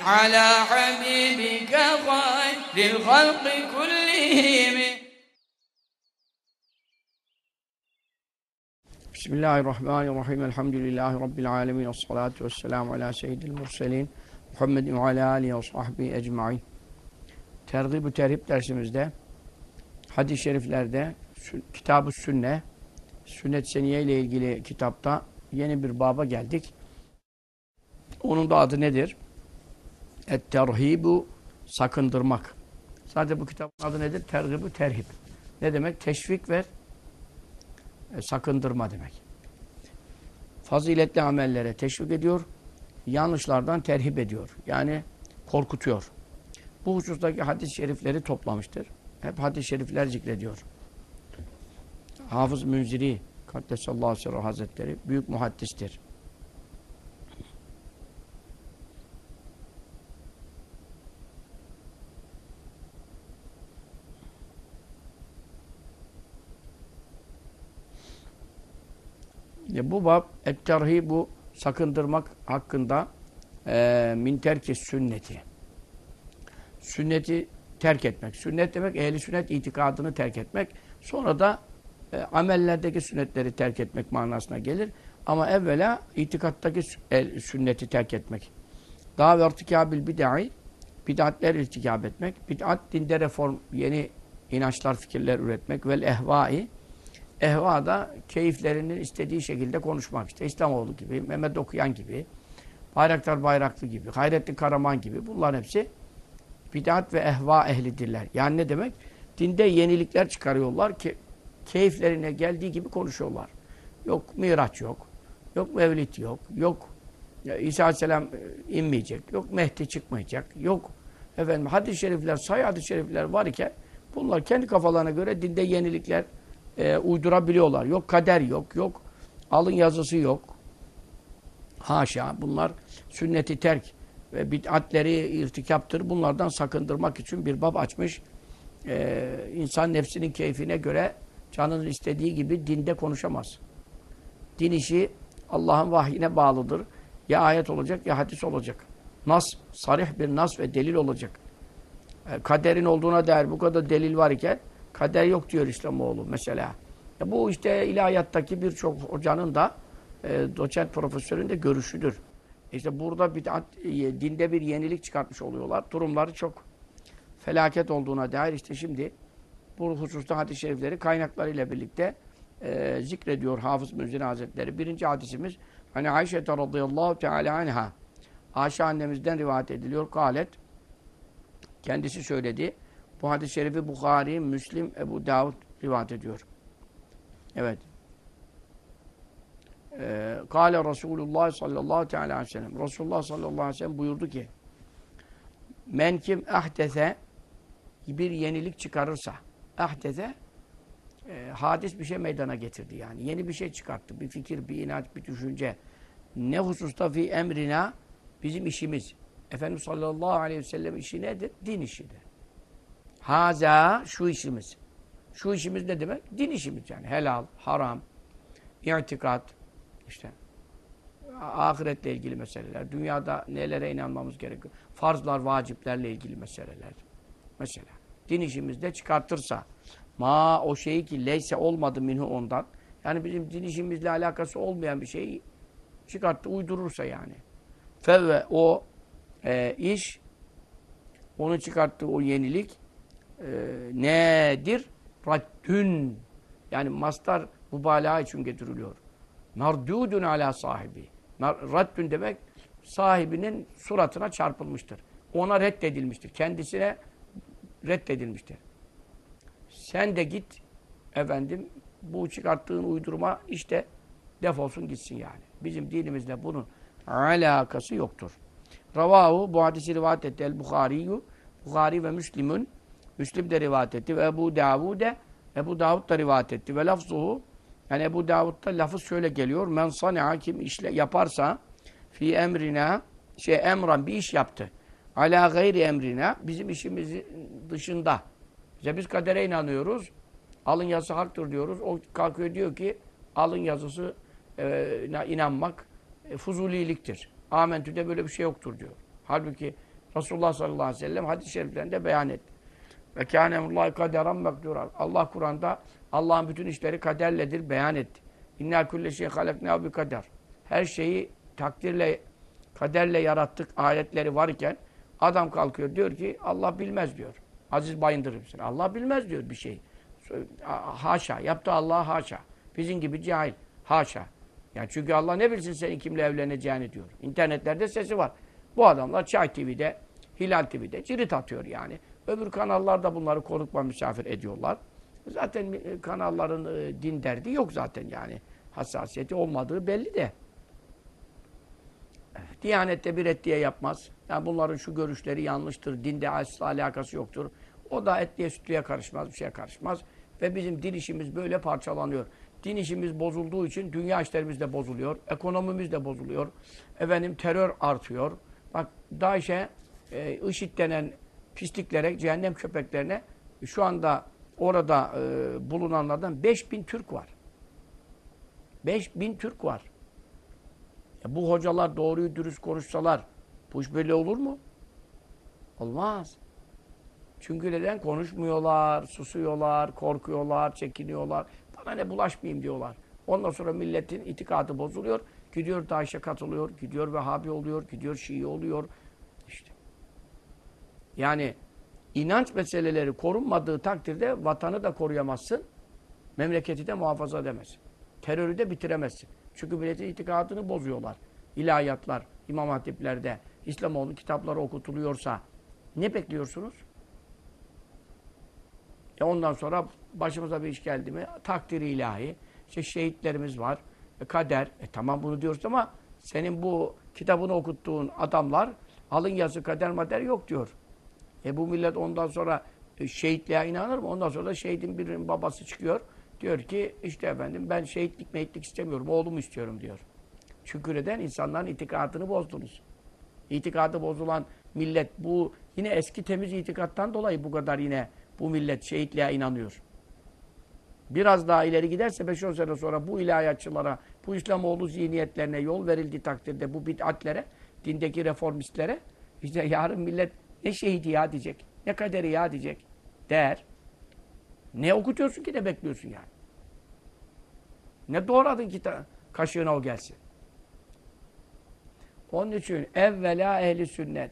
على حبيبك خير الخلق كلهم بسم الله الرحمن الرحيم الحمد لله رب العالمين والصلاة والسلام على سيد المرسلين Muhammed ve ala alihi ve sahbihi ecmain. Tergib-ü terhib dersimizde hadis-i şeriflerde kitab-ı sünne sünnet seniye ile ilgili kitapta yeni bir baba geldik. Onun da adı nedir? Et-terhibu sakındırmak. Sadece bu kitabın adı nedir? Tergib-ü terhib. Ne demek? Teşvik ve e, sakındırma demek. Faziletli amellere teşvik ediyor, yanlışlardan terhip ediyor. Yani korkutuyor. Bu husustaki hadis-i şerifleri toplamıştır. Hep hadis-i şerifler zikrediyor. Hafız Münziri Kaddesallahu aleyhi Hazretleri büyük muhaddistir. E bu bab et bu sakındırmak hakkında e, min terki sünneti. Sünneti terk etmek. Sünnet demek ehli sünnet itikadını terk etmek. Sonra da e, amellerdeki sünnetleri terk etmek manasına gelir. Ama evvela itikattaki sünneti terk etmek. Daha ve irtikabil bid'ai bid'atler irtikab etmek. Bid'at dinde reform, yeni inançlar, fikirler üretmek. Vel ehvai ehva da keyiflerinin istediği şekilde konuşmak işte. İslamoğlu gibi, Mehmet Okuyan gibi, Bayraktar Bayraklı gibi, Hayrettin Karaman gibi bunlar hepsi bid'at ve ehva ehlidirler. Yani ne demek? Dinde yenilikler çıkarıyorlar ki keyiflerine geldiği gibi konuşuyorlar. Yok miraç yok, yok mevlid yok, yok İsa Aleyhisselam e, inmeyecek, yok Mehdi çıkmayacak, yok efendim hadis-i şerifler, say hadis-i şerifler var iken bunlar kendi kafalarına göre dinde yenilikler e, uydurabiliyorlar. Yok kader yok, yok alın yazısı yok. Haşa bunlar sünneti terk ve bid'atleri irtikaptır. Bunlardan sakındırmak için bir bab açmış. Ee, insan nefsinin keyfine göre canının istediği gibi dinde konuşamaz. Din işi Allah'ın vahyine bağlıdır. Ya ayet olacak ya hadis olacak. Nas, sarih bir nas ve delil olacak. Ee, kaderin olduğuna dair bu kadar delil var iken Kader yok diyor İslamoğlu mesela. E bu işte ilahiyattaki birçok hocanın da e, doçent profesörün de görüşüdür. İşte burada bir e, dinde bir yenilik çıkartmış oluyorlar. Durumları çok felaket olduğuna dair işte şimdi bu hususta hadis-i şerifleri kaynaklarıyla birlikte e, zikrediyor Hafız Münzir Hazretleri. Birinci hadisimiz hani Ayşe radıyallahu teala anha Ayşe annemizden rivayet ediliyor. Galet kendisi söyledi. Bu hadis-i şerifi Bukhari, Müslim, Ebu Davud rivayet ediyor. Evet. Ee, Kale Resulullah sallallahu aleyhi ve sellem. Resulullah sallallahu aleyhi ve sellem buyurdu ki Men kim ahdese bir yenilik çıkarırsa ahdese e, hadis bir şey meydana getirdi yani. Yeni bir şey çıkarttı. Bir fikir, bir inanç, bir düşünce. Ne hususta fi emrina bizim işimiz. Efendimiz sallallahu aleyhi ve sellem işi nedir? Din işidir. Haza şu işimiz. Şu işimiz ne demek? Din işimiz yani. Helal, haram, itikat, işte ahiretle ilgili meseleler, dünyada nelere inanmamız gerekiyor, farzlar, vaciplerle ilgili meseleler. Mesela din işimizde çıkartırsa ma o şeyi ki leyse olmadı minhu ondan. Yani bizim din işimizle alakası olmayan bir şeyi çıkarttı, uydurursa yani. Fevve o e, iş onu çıkarttığı o yenilik nedir? Raddün. Yani mastar mübalağa için getiriliyor. Mardudun ala sahibi. Raddün demek sahibinin suratına çarpılmıştır. Ona reddedilmiştir. Kendisine reddedilmiştir. Sen de git efendim bu çıkarttığın uydurma işte defolsun gitsin yani. Bizim dinimizle bunun alakası yoktur. Ravahu bu hadisi rivayet etti El Bukhari'yu Bukhari ve Müslim'ün Müslim de rivayet etti ve Ebu Davud'e Ebu Davud da rivayet etti ve lafzuhu yani Ebu Davud'da lafız şöyle geliyor. Men sani'a kim işle yaparsa fi emrina şey emran bir iş yaptı. Ala gayri emrina bizim işimizin dışında. İşte biz kadere inanıyoruz. Alın yazısı haktır diyoruz. O kalkıyor diyor ki alın yazısı e, inanmak e, fuzuliliktir. Amentü'de böyle bir şey yoktur diyor. Halbuki Resulullah sallallahu aleyhi ve sellem hadis-i şeriflerinde beyan etti. Ve kâne emrullâhi kaderan mekdûran. Allah Kur'an'da Allah'ın bütün işleri kaderledir beyan etti. İnnâ kulle şey haleknâ bi kader. Her şeyi takdirle, kaderle yarattık ayetleri varken adam kalkıyor diyor ki Allah bilmez diyor. Aziz bayındırır mısın? Allah bilmez diyor bir şey. Haşa. Yaptı Allah haşa. Bizim gibi cahil. Haşa. Yani çünkü Allah ne bilsin senin kimle evleneceğini diyor. İnternetlerde sesi var. Bu adamlar Çay TV'de, Hilal TV'de cirit atıyor yani. Öbür kanallar da bunları konukma misafir ediyorlar. Zaten e, kanalların e, din derdi yok zaten yani. Hassasiyeti olmadığı belli de. Diyanette bir etliye yapmaz. Yani bunların şu görüşleri yanlıştır. Dinde asla alakası yoktur. O da etliye sütlüye karışmaz, bir şeye karışmaz. Ve bizim din işimiz böyle parçalanıyor. Din işimiz bozulduğu için dünya işlerimiz de bozuluyor. Ekonomimiz de bozuluyor. Efendim terör artıyor. Bak DAEŞ'e, e, IŞİD denen pisliklere, cehennem köpeklerine şu anda orada e, bulunanlardan 5000 Türk var. 5000 Türk var. Ya bu hocalar doğruyu dürüst konuşsalar bu iş böyle olur mu? Olmaz. Çünkü neden? Konuşmuyorlar, susuyorlar, korkuyorlar, çekiniyorlar. Bana ne bulaşmayayım diyorlar. Ondan sonra milletin itikadı bozuluyor. Gidiyor Daiş'e katılıyor, gidiyor Vehhabi oluyor, gidiyor Şii oluyor. Yani inanç meseleleri korunmadığı takdirde vatanı da koruyamazsın, memleketi de muhafaza edemezsin. Terörü de bitiremezsin. Çünkü milletin itikadını bozuyorlar. İlahiyatlar, İmam Hatiplerde, İslamoğlu kitapları okutuluyorsa ne bekliyorsunuz? E ondan sonra başımıza bir iş geldi mi? Takdiri ilahi. İşte şehitlerimiz var. E kader. E tamam bunu diyoruz ama senin bu kitabını okuttuğun adamlar alın yazı kader mader yok diyor. E bu millet ondan sonra e, şehitliğe inanır mı? Ondan sonra şehidin birinin babası çıkıyor. Diyor ki işte efendim ben şehitlik mehitlik istemiyorum. Oğlumu istiyorum diyor. Çünkü neden? insanların itikadını bozdunuz. İtikadı bozulan millet bu yine eski temiz itikattan dolayı bu kadar yine bu millet şehitliğe inanıyor. Biraz daha ileri giderse 5-10 sene sonra bu ilahiyatçılara, bu İslamoğlu zihniyetlerine yol verildiği takdirde bu bid'atlere, dindeki reformistlere işte yarın millet ne şehidi ya diyecek, ne kaderi ya diyecek der. Ne okutuyorsun ki ne bekliyorsun yani? Ne doğradın ki kaşığına o gelsin? Onun için evvela ehli sünnet.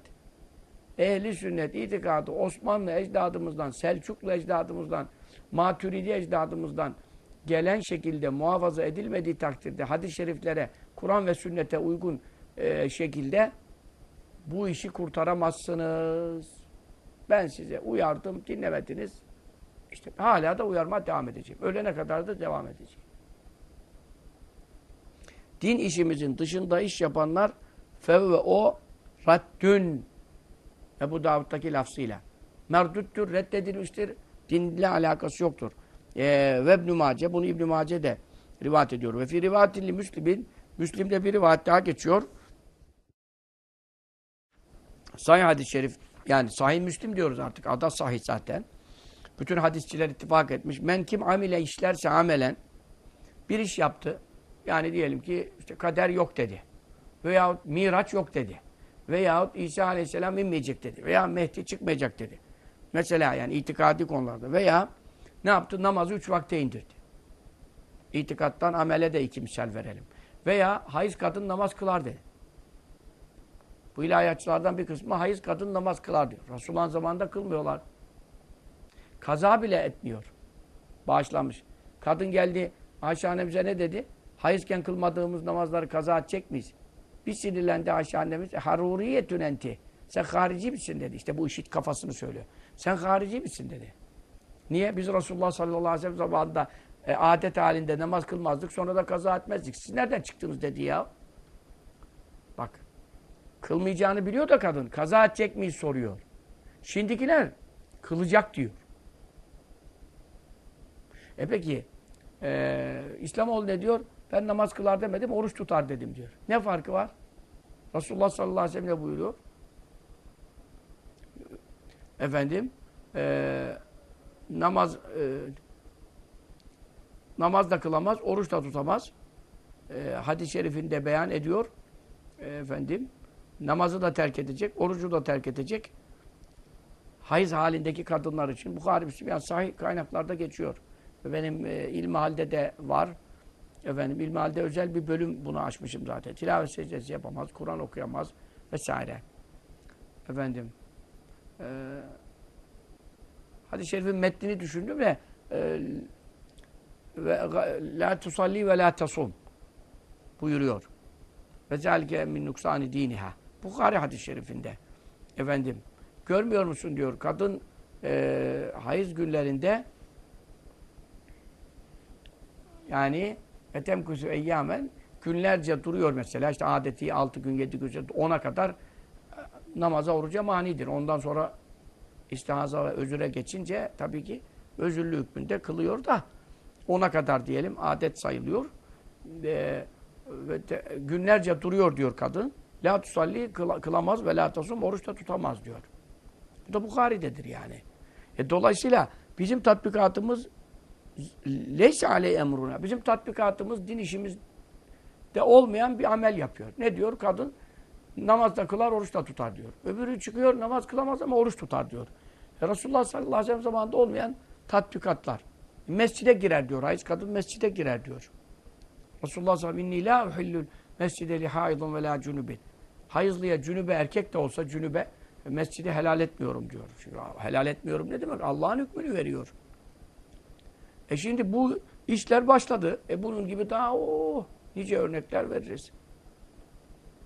Ehli sünnet itikadı Osmanlı ecdadımızdan, Selçuklu ecdadımızdan, Maturidi ecdadımızdan gelen şekilde muhafaza edilmediği takdirde hadis-i şeriflere, Kur'an ve sünnete uygun e, şekilde bu işi kurtaramazsınız. Ben size uyardım, dinlemediniz. İşte hala da uyarma devam edeceğim. Ölene kadar da devam edeceğim. Din işimizin dışında iş yapanlar fevve o raddün Ebu Davud'daki lafzıyla. Merdüttür, reddedilmiştir. Dinle alakası yoktur. Ee, ve İbn-i Mace, bunu İbn-i Mace de rivayet ediyor. Ve fi rivayetilli Müslim'in, Müslim'de bir rivayet daha geçiyor. Sahih hadis-i şerif, yani sahih Müslim diyoruz artık. Adı sahih zaten. Bütün hadisçiler ittifak etmiş. Men kim amile işlerse amelen bir iş yaptı. Yani diyelim ki işte kader yok dedi. Veyahut miraç yok dedi. Veyahut İsa Aleyhisselam inmeyecek dedi. Veya Mehdi çıkmayacak dedi. Mesela yani itikadi konularda. Veya ne yaptı? Namazı üç vakte indirdi. İtikattan amele de iki misal verelim. Veya hayız kadın namaz kılar dedi. Bu ilahiyatçılardan bir kısmı hayız kadın namaz kılar diyor. Resulullah'ın zamanında kılmıyorlar. Kaza bile etmiyor. Bağışlanmış. Kadın geldi Ayşe annemize ne dedi? Hayızken kılmadığımız namazları kaza edecek miyiz? Bir sinirlendi Ayşe annemiz. E, Haruriyetün enti. Sen harici misin dedi. İşte bu işit kafasını söylüyor. Sen harici misin dedi. Niye? Biz Resulullah sallallahu aleyhi ve sellem zamanında e, adet halinde namaz kılmazdık. Sonra da kaza etmezdik. Siz nereden çıktınız dedi ya. Kılmayacağını biliyor da kadın. Kaza edecek miyiz soruyor. Şimdikiler kılacak diyor. E peki e, İslamoğlu ne diyor? Ben namaz kılar demedim, oruç tutar dedim diyor. Ne farkı var? Resulullah sallallahu aleyhi ve sellem ne buyuruyor? Efendim e, namaz e, namaz da kılamaz, oruç da tutamaz. E, hadis-i şerifinde beyan ediyor. E, efendim namazı da terk edecek, orucu da terk edecek. Hayız halindeki kadınlar için Bukhari Müslim yani sahih kaynaklarda geçiyor. Benim e, ilmihalde de var. Efendim ilmihalde özel bir bölüm bunu açmışım zaten. Tilavet secdesi yapamaz, Kur'an okuyamaz vesaire. Efendim e, hadis-i şerifin metnini düşündüm de e, ve la tusalli ve la tasum buyuruyor. Ve zelike min nuksani diniha. Bukhari hadis-i şerifinde. Efendim görmüyor musun diyor kadın e, hayız günlerinde yani etem kusu eyyamen günlerce duruyor mesela işte adeti 6 gün 7 gün 10'a kadar e, namaza oruca manidir. Ondan sonra istihaza ve özüre geçince tabii ki özürlü hükmünde kılıyor da ona kadar diyelim adet sayılıyor. E, ve de, günlerce duruyor diyor kadın. La tusalli kıl, kılamaz ve la tasum oruç da tutamaz diyor. Bu da Bukhari'dedir yani. E, dolayısıyla bizim tatbikatımız leyse aley emruna. Bizim tatbikatımız din işimizde olmayan bir amel yapıyor. Ne diyor kadın? Namaz da kılar, oruç da tutar diyor. Öbürü çıkıyor, namaz kılamaz ama oruç tutar diyor. E, Resulullah sallallahu aleyhi ve sellem zamanında olmayan tatbikatlar. Mescide girer diyor. Hayız kadın mescide girer diyor. Resulullah sallallahu aleyhi ve sellem la uhillul mescide li haidun ve la cunubin. Hayızlıya cünübe erkek de olsa cünübe mescidi helal etmiyorum diyor. Çünkü helal etmiyorum ne demek? Allah'ın hükmünü veriyor. E şimdi bu işler başladı. E bunun gibi daha o nice örnekler veririz.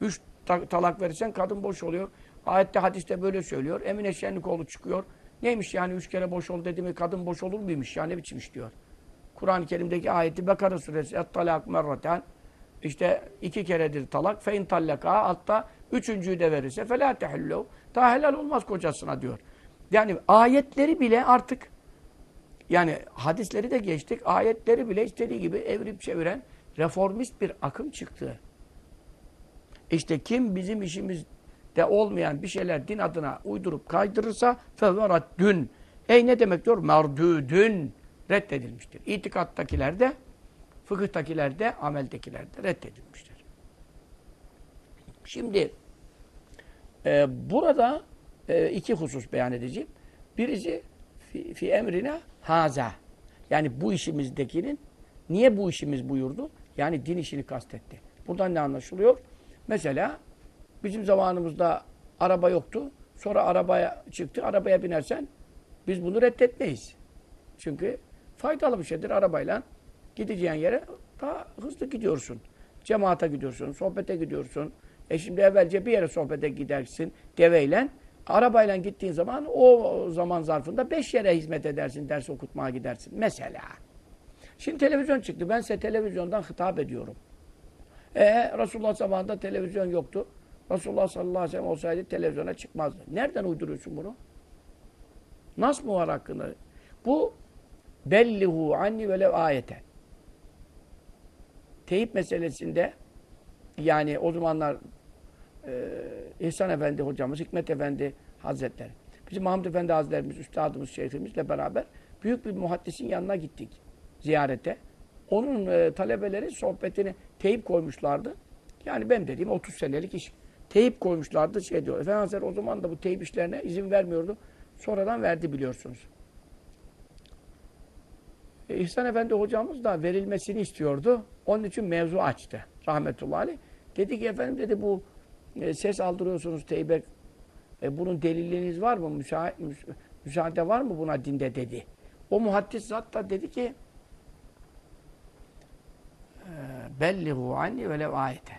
Üç ta talak verirsen kadın boş oluyor. Ayette hadiste böyle söylüyor. Emine Şenlikoğlu çıkıyor. Neymiş yani üç kere boş ol dedi mi kadın boş olur muymuş ya ne biçim iş diyor. Kur'an-ı Kerim'deki ayeti Bekara suresi et-talak merraten işte iki keredir talak fe in tallaka hatta üçüncüyü de verirse felâ tehillu daha helal olmaz kocasına diyor. Yani ayetleri bile artık yani hadisleri de geçtik. Ayetleri bile istediği gibi evrip çeviren reformist bir akım çıktı. İşte kim bizim işimizde olmayan bir şeyler din adına uydurup kaydırırsa fevverat dün. Ey ne demek diyor? Merdudün reddedilmiştir. İtikattakiler de, fıkıhtakiler de, ameldekiler de reddedilmiştir. Şimdi e, burada e, iki husus beyan edeceğim. Birisi fi, fi emrine haza. Yani bu işimizdekinin niye bu işimiz buyurdu? Yani din işini kastetti. Buradan ne anlaşılıyor? Mesela bizim zamanımızda araba yoktu. Sonra arabaya çıktı. Arabaya binersen biz bunu reddetmeyiz. Çünkü faydalı bir şeydir arabayla. Gideceğin yere daha hızlı gidiyorsun. Cemaate gidiyorsun, sohbete gidiyorsun. E şimdi evvelce bir yere sohbete gidersin deveyle. Arabayla gittiğin zaman o zaman zarfında beş yere hizmet edersin, ders okutmaya gidersin. Mesela. Şimdi televizyon çıktı. Ben size televizyondan hitap ediyorum. E Resulullah zamanında televizyon yoktu. Resulullah sallallahu aleyhi ve sellem olsaydı televizyona çıkmazdı. Nereden uyduruyorsun bunu? Nasıl mı var hakkında? Bu bellihu anni velev ayete. Teyip meselesinde yani o zamanlar e, İhsan Efendi hocamız, Hikmet Efendi Hazretleri, bizim Mahmud Efendi Hazretlerimiz, Üstadımız, Şeyhimizle beraber büyük bir muhaddisin yanına gittik ziyarete. Onun e, talebeleri sohbetini teyip koymuşlardı. Yani ben dediğim 30 senelik iş. Teyip koymuşlardı şey diyor. Efendi Hazretleri o zaman da bu teyip işlerine izin vermiyordu. Sonradan verdi biliyorsunuz. E, İhsan Efendi hocamız da verilmesini istiyordu. Onun için mevzu açtı. Rahmetullahi aleyh. Dedi ki efendim dedi bu e, ses aldırıyorsunuz teybe. E, bunun deliliniz var mı? Müsa müsaade var mı buna dinde dedi. O muhaddis zat da dedi ki e, bellihu anni velev ayeten.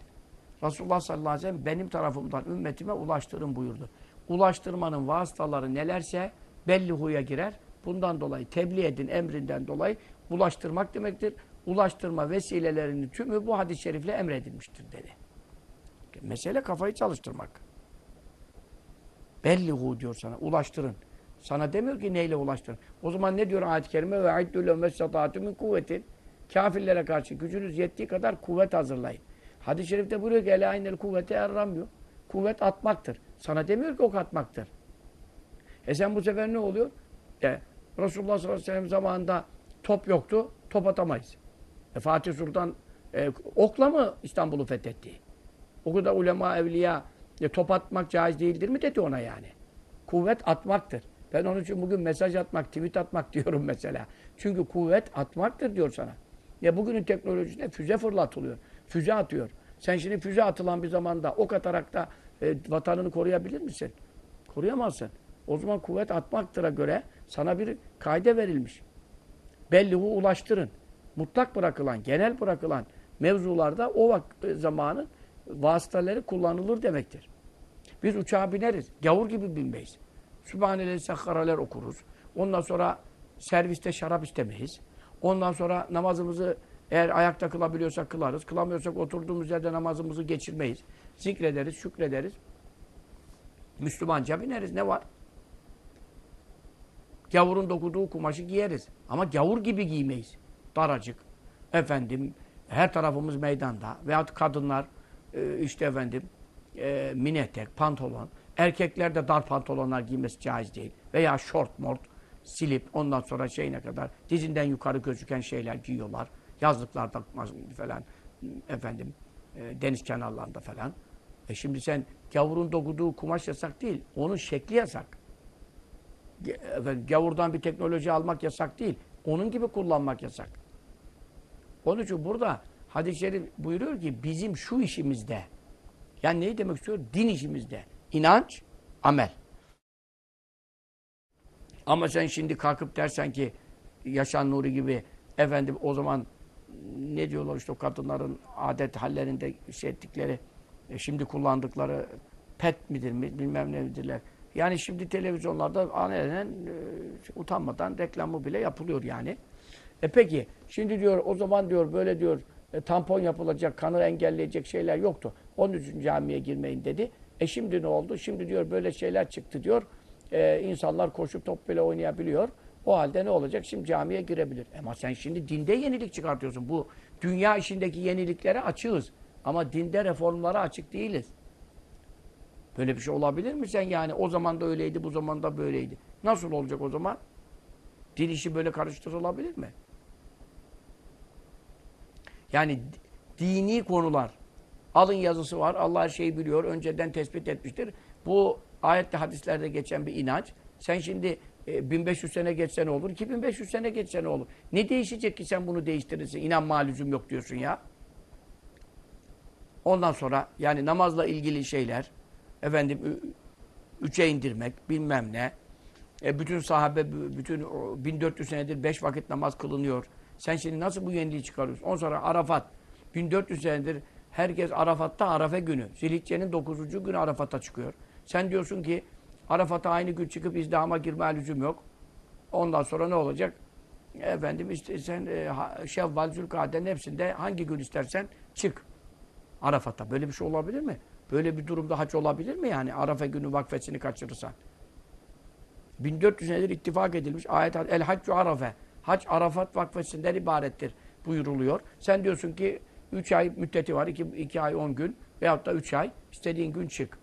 Resulullah sallallahu aleyhi ve sellem benim tarafımdan ümmetime ulaştırın buyurdu. Ulaştırmanın vasıtaları nelerse bellihuya girer. Bundan dolayı tebliğ edin emrinden dolayı ulaştırmak demektir. Ulaştırma vesilelerinin tümü bu hadis-i şerifle emredilmiştir dedi. Mesele kafayı çalıştırmak. Bellihu diyor sana. Ulaştırın. Sana demiyor ki neyle ulaştırın. O zaman ne diyor ayet-i kerime? Ve aiddü lehum min kuvvetin. Kafirlere karşı gücünüz yettiği kadar kuvvet hazırlayın. Hadis-i şerifte buyuruyor ki Ela innel kuvvete erramıyor. Kuvvet atmaktır. Sana demiyor ki ok atmaktır. E sen bu sefer ne oluyor? E, Resulullah sallallahu aleyhi ve sellem zamanında top yoktu. Top atamayız. E, Fatih Sultan e, okla mı İstanbul'u fethetti? O kadar ulema, evliya e, top atmak caiz değildir mi dedi ona yani. Kuvvet atmaktır. Ben onun için bugün mesaj atmak, tweet atmak diyorum mesela. Çünkü kuvvet atmaktır diyor sana. Ya bugünün teknolojisinde füze fırlatılıyor. Füze atıyor. Sen şimdi füze atılan bir zamanda ok atarak da e, vatanını koruyabilir misin? Koruyamazsın. O zaman kuvvet atmaktıra göre sana bir kaide verilmiş. Bellihu ulaştırın. Mutlak bırakılan, genel bırakılan mevzularda o zamanın vasıtaları kullanılır demektir. Biz uçağa bineriz. Gavur gibi binmeyiz. Sübhanallah sekkaraler okuruz. Ondan sonra serviste şarap istemeyiz. Ondan sonra namazımızı eğer ayakta kılabiliyorsak kılarız. Kılamıyorsak oturduğumuz yerde namazımızı geçirmeyiz. Zikrederiz, şükrederiz. Müslümanca bineriz. Ne var? Gavurun dokuduğu kumaşı giyeriz. Ama gavur gibi giymeyiz. Daracık. Efendim, her tarafımız meydanda. Veyahut kadınlar e, işte efendim e, minetek, pantolon. Erkekler de dar pantolonlar giymesi caiz değil. Veya şort mort, silip ondan sonra şeyine kadar dizinden yukarı gözüken şeyler giyiyorlar. Yazlıklarda falan efendim e, deniz kenarlarında falan. E şimdi sen gavurun dokuduğu kumaş yasak değil. Onun şekli yasak. Efendim, gavurdan bir teknoloji almak yasak değil. Onun gibi kullanmak yasak. Onun için burada hadis-i şerif buyuruyor ki bizim şu işimizde yani neyi demek istiyor? Din işimizde. inanç, amel. Ama sen şimdi kalkıp dersen ki Yaşan Nuri gibi efendim o zaman ne diyorlar işte kadınların adet hallerinde şey ettikleri e, şimdi kullandıkları pet midir mi bilmem ne midirler. Yani şimdi televizyonlarda anelen e, utanmadan reklamı bile yapılıyor yani. E peki şimdi diyor o zaman diyor böyle diyor e, tampon yapılacak, kanı engelleyecek şeyler yoktu. Onun için camiye girmeyin dedi. E şimdi ne oldu? Şimdi diyor böyle şeyler çıktı diyor. E, insanlar koşup top bile oynayabiliyor. O halde ne olacak? Şimdi camiye girebilir. Ama sen şimdi dinde yenilik çıkartıyorsun. Bu dünya işindeki yeniliklere açığız. Ama dinde reformlara açık değiliz. Böyle bir şey olabilir mi sen yani? O zaman da öyleydi, bu zaman da böyleydi. Nasıl olacak o zaman? Din işi böyle karıştırılabilir mi? Yani dini konular. Alın yazısı var. Allah her şeyi biliyor. Önceden tespit etmiştir. Bu ayette hadislerde geçen bir inanç. Sen şimdi 1500 e, sene geçse ne olur? 2500 sene geçse ne olur? Ne değişecek ki sen bunu değiştirirsin? İnanma lüzum yok diyorsun ya. Ondan sonra yani namazla ilgili şeyler efendim üçe indirmek bilmem ne. E, bütün sahabe bütün 1400 senedir beş vakit namaz kılınıyor. Sen şimdi nasıl bu yeniliği çıkarıyorsun? Ondan sonra Arafat 1400 senedir herkes Arafat'ta Arafe günü. Zilhicce'nin 9. günü Arafat'a çıkıyor. Sen diyorsun ki Arafat'a aynı gün çıkıp izdihama girme lüzum yok. Ondan sonra ne olacak? Efendim işte sen e, Şevval, Zülkade'nin hepsinde hangi gün istersen çık. Arafat'a. Böyle bir şey olabilir mi? Böyle bir durumda hac olabilir mi yani? Arafa günü vakfesini kaçırırsan. 1400 senedir ittifak edilmiş ayet El Haccu Arafe. Hac Arafat vakfesinden ibarettir buyuruluyor. Sen diyorsun ki 3 ay müddeti var. 2 ay 10 gün veyahut da 3 ay istediğin gün çık.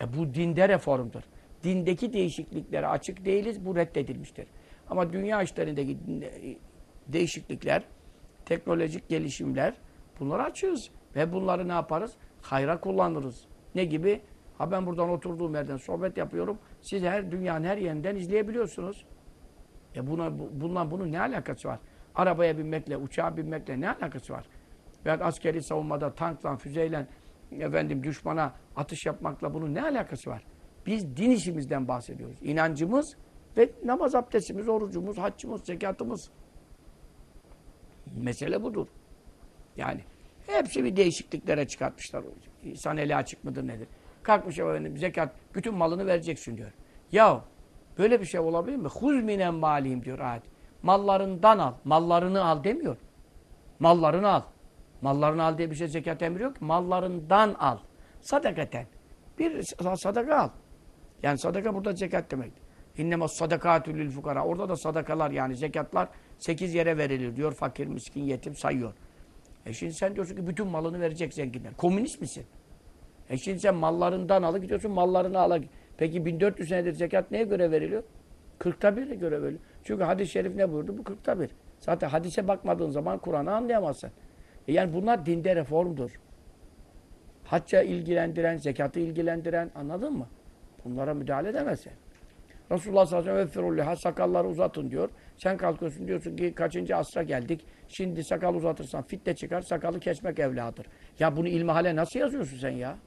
E bu dinde reformdur. Dindeki değişikliklere açık değiliz. Bu reddedilmiştir. Ama dünya işlerindeki değişiklikler, teknolojik gelişimler bunları açığız. Ve bunları ne yaparız? Hayra kullanırız. Ne gibi? Ha ben buradan oturduğum yerden sohbet yapıyorum. Siz her dünyanın her yerinden izleyebiliyorsunuz. E buna, bundan bunun ne alakası var? Arabaya binmekle, uçağa binmekle ne alakası var? Veya askeri savunmada tankla, füzeyle efendim düşmana atış yapmakla bunun ne alakası var? Biz din işimizden bahsediyoruz. İnancımız ve namaz abdestimiz, orucumuz, haccımız, zekatımız. Mesele budur. Yani hepsi bir değişikliklere çıkartmışlar. İnsan eli açık mıdır nedir? Kalkmış efendim zekat, bütün malını vereceksin diyor. Ya böyle bir şey olabilir mi? Huz minen malihim diyor ayet. Mallarından al. Mallarını al demiyor. Mallarını al. Mallarını al diye bir şey zekat emri yok. Mallarından al. Sadakaten. Bir sadaka al. Yani sadaka burada zekat demek. İnnemâ sadakâtü lil fukara. Orada da sadakalar yani zekatlar sekiz yere verilir diyor. Fakir, miskin, yetim sayıyor. E şimdi sen diyorsun ki bütün malını verecek zenginler. Komünist misin? E şimdi sen mallarından alıp gidiyorsun mallarını ala. Peki 1400 senedir zekat neye göre veriliyor? 40'ta birine göre veriliyor. Çünkü hadis-i şerif ne buyurdu? Bu 40'ta bir. Zaten hadise bakmadığın zaman Kur'an'ı anlayamazsın. E yani bunlar dinde reformdur. Hacca ilgilendiren, zekatı ilgilendiren anladın mı? Bunlara müdahale edemezsin. Resulullah sallallahu aleyhi ve sellem sakalları uzatın diyor. Sen kalkıyorsun diyorsun ki kaçıncı asra geldik. Şimdi sakal uzatırsan fitne çıkar. Sakalı kesmek evladır. Ya bunu ilmihale nasıl yazıyorsun sen ya?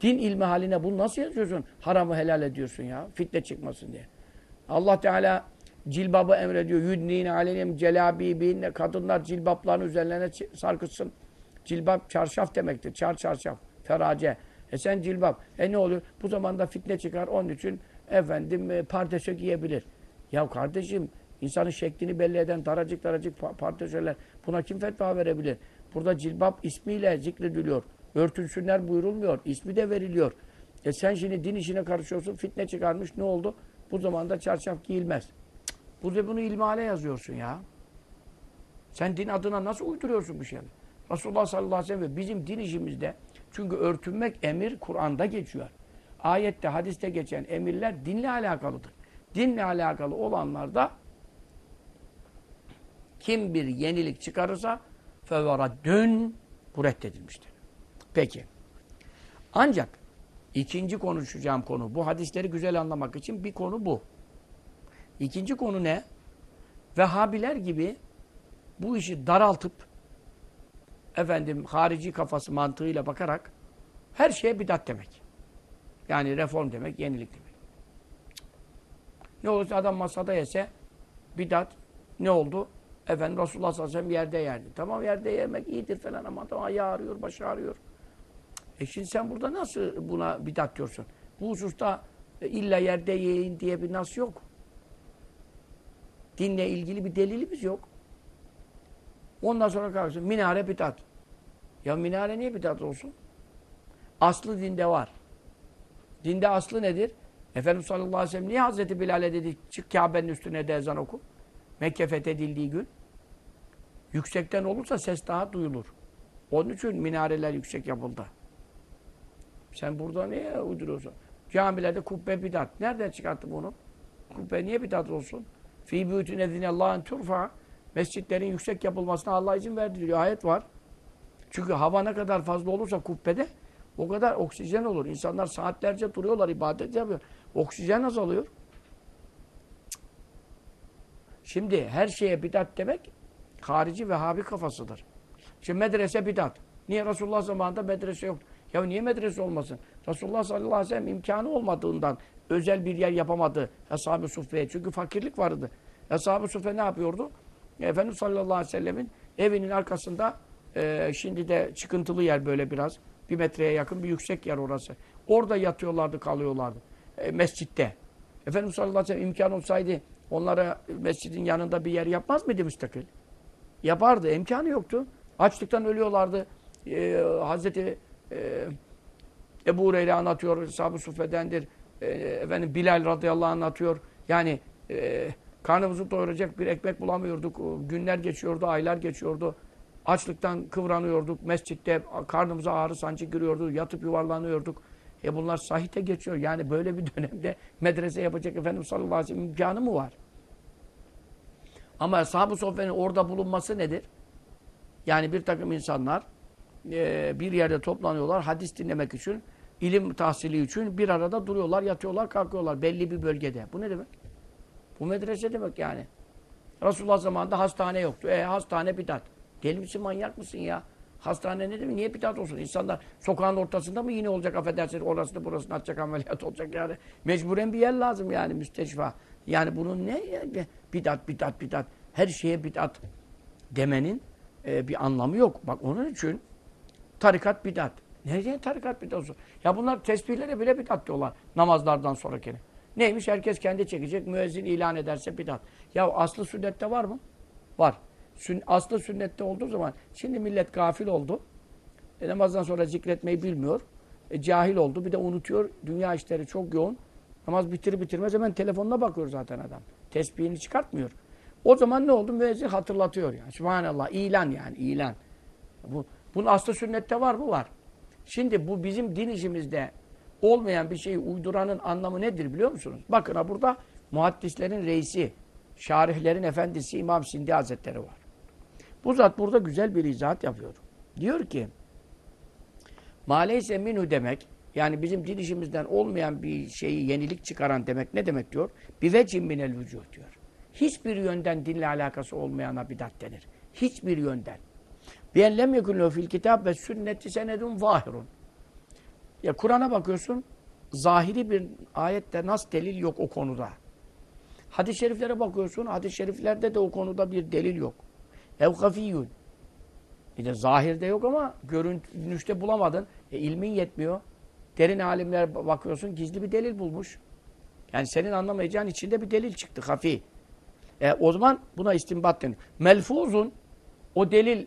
Din ilmihaline bunu nasıl yazıyorsun? Haramı helal ediyorsun ya. Fitne çıkmasın diye. Allah Teala cilbabı emrediyor. Yudnine aleyhim celabibinne. Kadınlar cilbaplarını üzerlerine sarkıtsın. Cilbap çarşaf demektir. Çar çarşaf. Ferace. E sen cilbap. E ne oluyor? Bu zamanda fitne çıkar. Onun için efendim e, pardesö giyebilir. Ya kardeşim insanın şeklini belli eden daracık daracık pardesöler buna kim fetva verebilir? Burada cilbap ismiyle zikrediliyor. Örtünsünler buyurulmuyor. İsmi de veriliyor. E sen şimdi din işine karışıyorsun. Fitne çıkarmış. Ne oldu? Bu zamanda çarşaf giyilmez. Burada bunu ilmihale yazıyorsun ya. Sen din adına nasıl uyduruyorsun bu şeyi? Resulullah sallallahu aleyhi ve sellem bizim din işimizde çünkü örtünmek emir Kur'an'da geçiyor. Ayette, hadiste geçen emirler dinle alakalıdır. Dinle alakalı olanlarda kim bir yenilik çıkarırsa dön bu reddedilmiştir. Peki. Ancak ikinci konuşacağım konu, bu hadisleri güzel anlamak için bir konu bu. İkinci konu ne? Vehhabiler gibi bu işi daraltıp efendim harici kafası mantığıyla bakarak her şeye bidat demek. Yani reform demek, yenilik demek. Ne olursa adam masada yese bidat ne oldu? Efendim Resulullah sallallahu aleyhi ve sellem yerde yerdi. Tamam yerde yemek iyidir falan ama adam ayağı ağrıyor, başı ağrıyor. E şimdi sen burada nasıl buna bidat diyorsun? Bu hususta e, illa yerde yiyin diye bir nas yok. Dinle ilgili bir delilimiz yok. Ondan sonra kalksın minare bidat. Ya minare niye bidat olsun? Aslı dinde var. Dinde aslı nedir? Efendimiz sallallahu aleyhi ve sellem niye Hazreti Bilal'e dedi çık Kabe'nin üstüne de ezan oku? Mekke fethedildiği gün. Yüksekten olursa ses daha duyulur. Onun için minareler yüksek yapıldı. Sen burada niye uyduruyorsun? Camilerde kubbe bidat. Nereden çıkarttın bunu? Kubbe niye bidat olsun? Fî büyütün ezinellâhen turfa. Mescitlerin yüksek yapılmasına Allah izin verdi diyor. Ayet var. Çünkü hava ne kadar fazla olursa kubbede o kadar oksijen olur. İnsanlar saatlerce duruyorlar, ibadet yapıyor. Oksijen azalıyor. Şimdi her şeye bidat demek harici ve habi kafasıdır. Şimdi medrese bidat. Niye Resulullah zamanında medrese yok? Ya niye medrese olmasın? Resulullah sallallahu aleyhi ve sellem imkanı olmadığından özel bir yer yapamadı Ashab-ı Suffe'ye. Çünkü fakirlik vardı. Ashab-ı Suffe ne yapıyordu? Efendimiz sallallahu aleyhi ve sellemin evinin arkasında e, şimdi de çıkıntılı yer böyle biraz. Bir metreye yakın bir yüksek yer orası. Orada yatıyorlardı, kalıyorlardı. E, mescitte. Efendimiz sallallahu aleyhi ve sellem imkan olsaydı onlara mescidin yanında bir yer yapmaz mıydı müstakil? Yapardı. İmkanı yoktu. Açlıktan ölüyorlardı. Ee, Hazreti e, Ebu Hureyre anlatıyor. Ashab-ı Suffe'dendir. E, efendim Bilal radıyallahu anlatıyor. Yani e, karnımızı doyuracak bir ekmek bulamıyorduk. Günler geçiyordu, aylar geçiyordu. Açlıktan kıvranıyorduk. Mescitte karnımıza ağrı sancı giriyordu. Yatıp yuvarlanıyorduk. E bunlar sahite geçiyor. Yani böyle bir dönemde medrese yapacak Efendimiz sallallahu aleyhi ve sellem imkanı mı var? Ama Ashab-ı Soffe'nin orada bulunması nedir? Yani bir takım insanlar e, bir yerde toplanıyorlar hadis dinlemek için, ilim tahsili için bir arada duruyorlar, yatıyorlar, kalkıyorlar belli bir bölgede. Bu ne demek? Bu medrese demek yani. Resulullah zamanında hastane yoktu. E hastane bidat. Deli misin, manyak mısın ya? Hastane ne demek? Niye bidat olsun? İnsanlar sokağın ortasında mı yine olacak affedersiniz orasını burasını atacak ameliyat olacak yani. Mecburen bir yer lazım yani müsteşfa. Yani bunun ne? Bidat, bidat, bidat. Her şeye bidat demenin e, bir anlamı yok. Bak onun için tarikat bidat. Nereye tarikat bidat olsun? Ya bunlar tesbihlere bile bidat diyorlar namazlardan sonraki. Neymiş? Herkes kendi çekecek. Müezzin ilan ederse bidat. Ya aslı sünnette var mı? Var. Aslı sünnette olduğu zaman şimdi millet gafil oldu. E, namazdan sonra zikretmeyi bilmiyor. e, cahil oldu. Bir de unutuyor. Dünya işleri çok yoğun. Namaz bitir bitirmez hemen telefonuna bakıyor zaten adam. Tesbihini çıkartmıyor. O zaman ne oldu? Müezzin hatırlatıyor yani. Subhanallah. ilan yani. ilan. Bu, bunun aslı sünnette var mı? Var. Şimdi bu bizim din işimizde olmayan bir şeyi uyduranın anlamı nedir biliyor musunuz? Bakın ha burada muhaddislerin reisi, şarihlerin efendisi İmam Sindi Hazretleri var. Bu zat burada güzel bir izahat yapıyor. Diyor ki Maleyse minhu demek yani bizim din işimizden olmayan bir şeyi yenilik çıkaran demek ne demek diyor? Bir vecin minel vücuh diyor. Hiçbir yönden dinle alakası olmayana bidat denir. Hiçbir yönden. Biyen lem yekunlu fil kitap ve sünneti senedun zahirun. Ya Kur'an'a bakıyorsun, zahiri bir ayette nas delil yok o konuda. Hadis-i şeriflere bakıyorsun, hadis-i şeriflerde de o konuda bir delil yok. Ev hafiyyun. Bir de zahirde yok ama görünüşte bulamadın. E, ilmin yetmiyor. Derin alimler bakıyorsun gizli bir delil bulmuş. Yani senin anlamayacağın içinde bir delil çıktı hafi. E, o zaman buna istinbat denir. Melfuzun o delil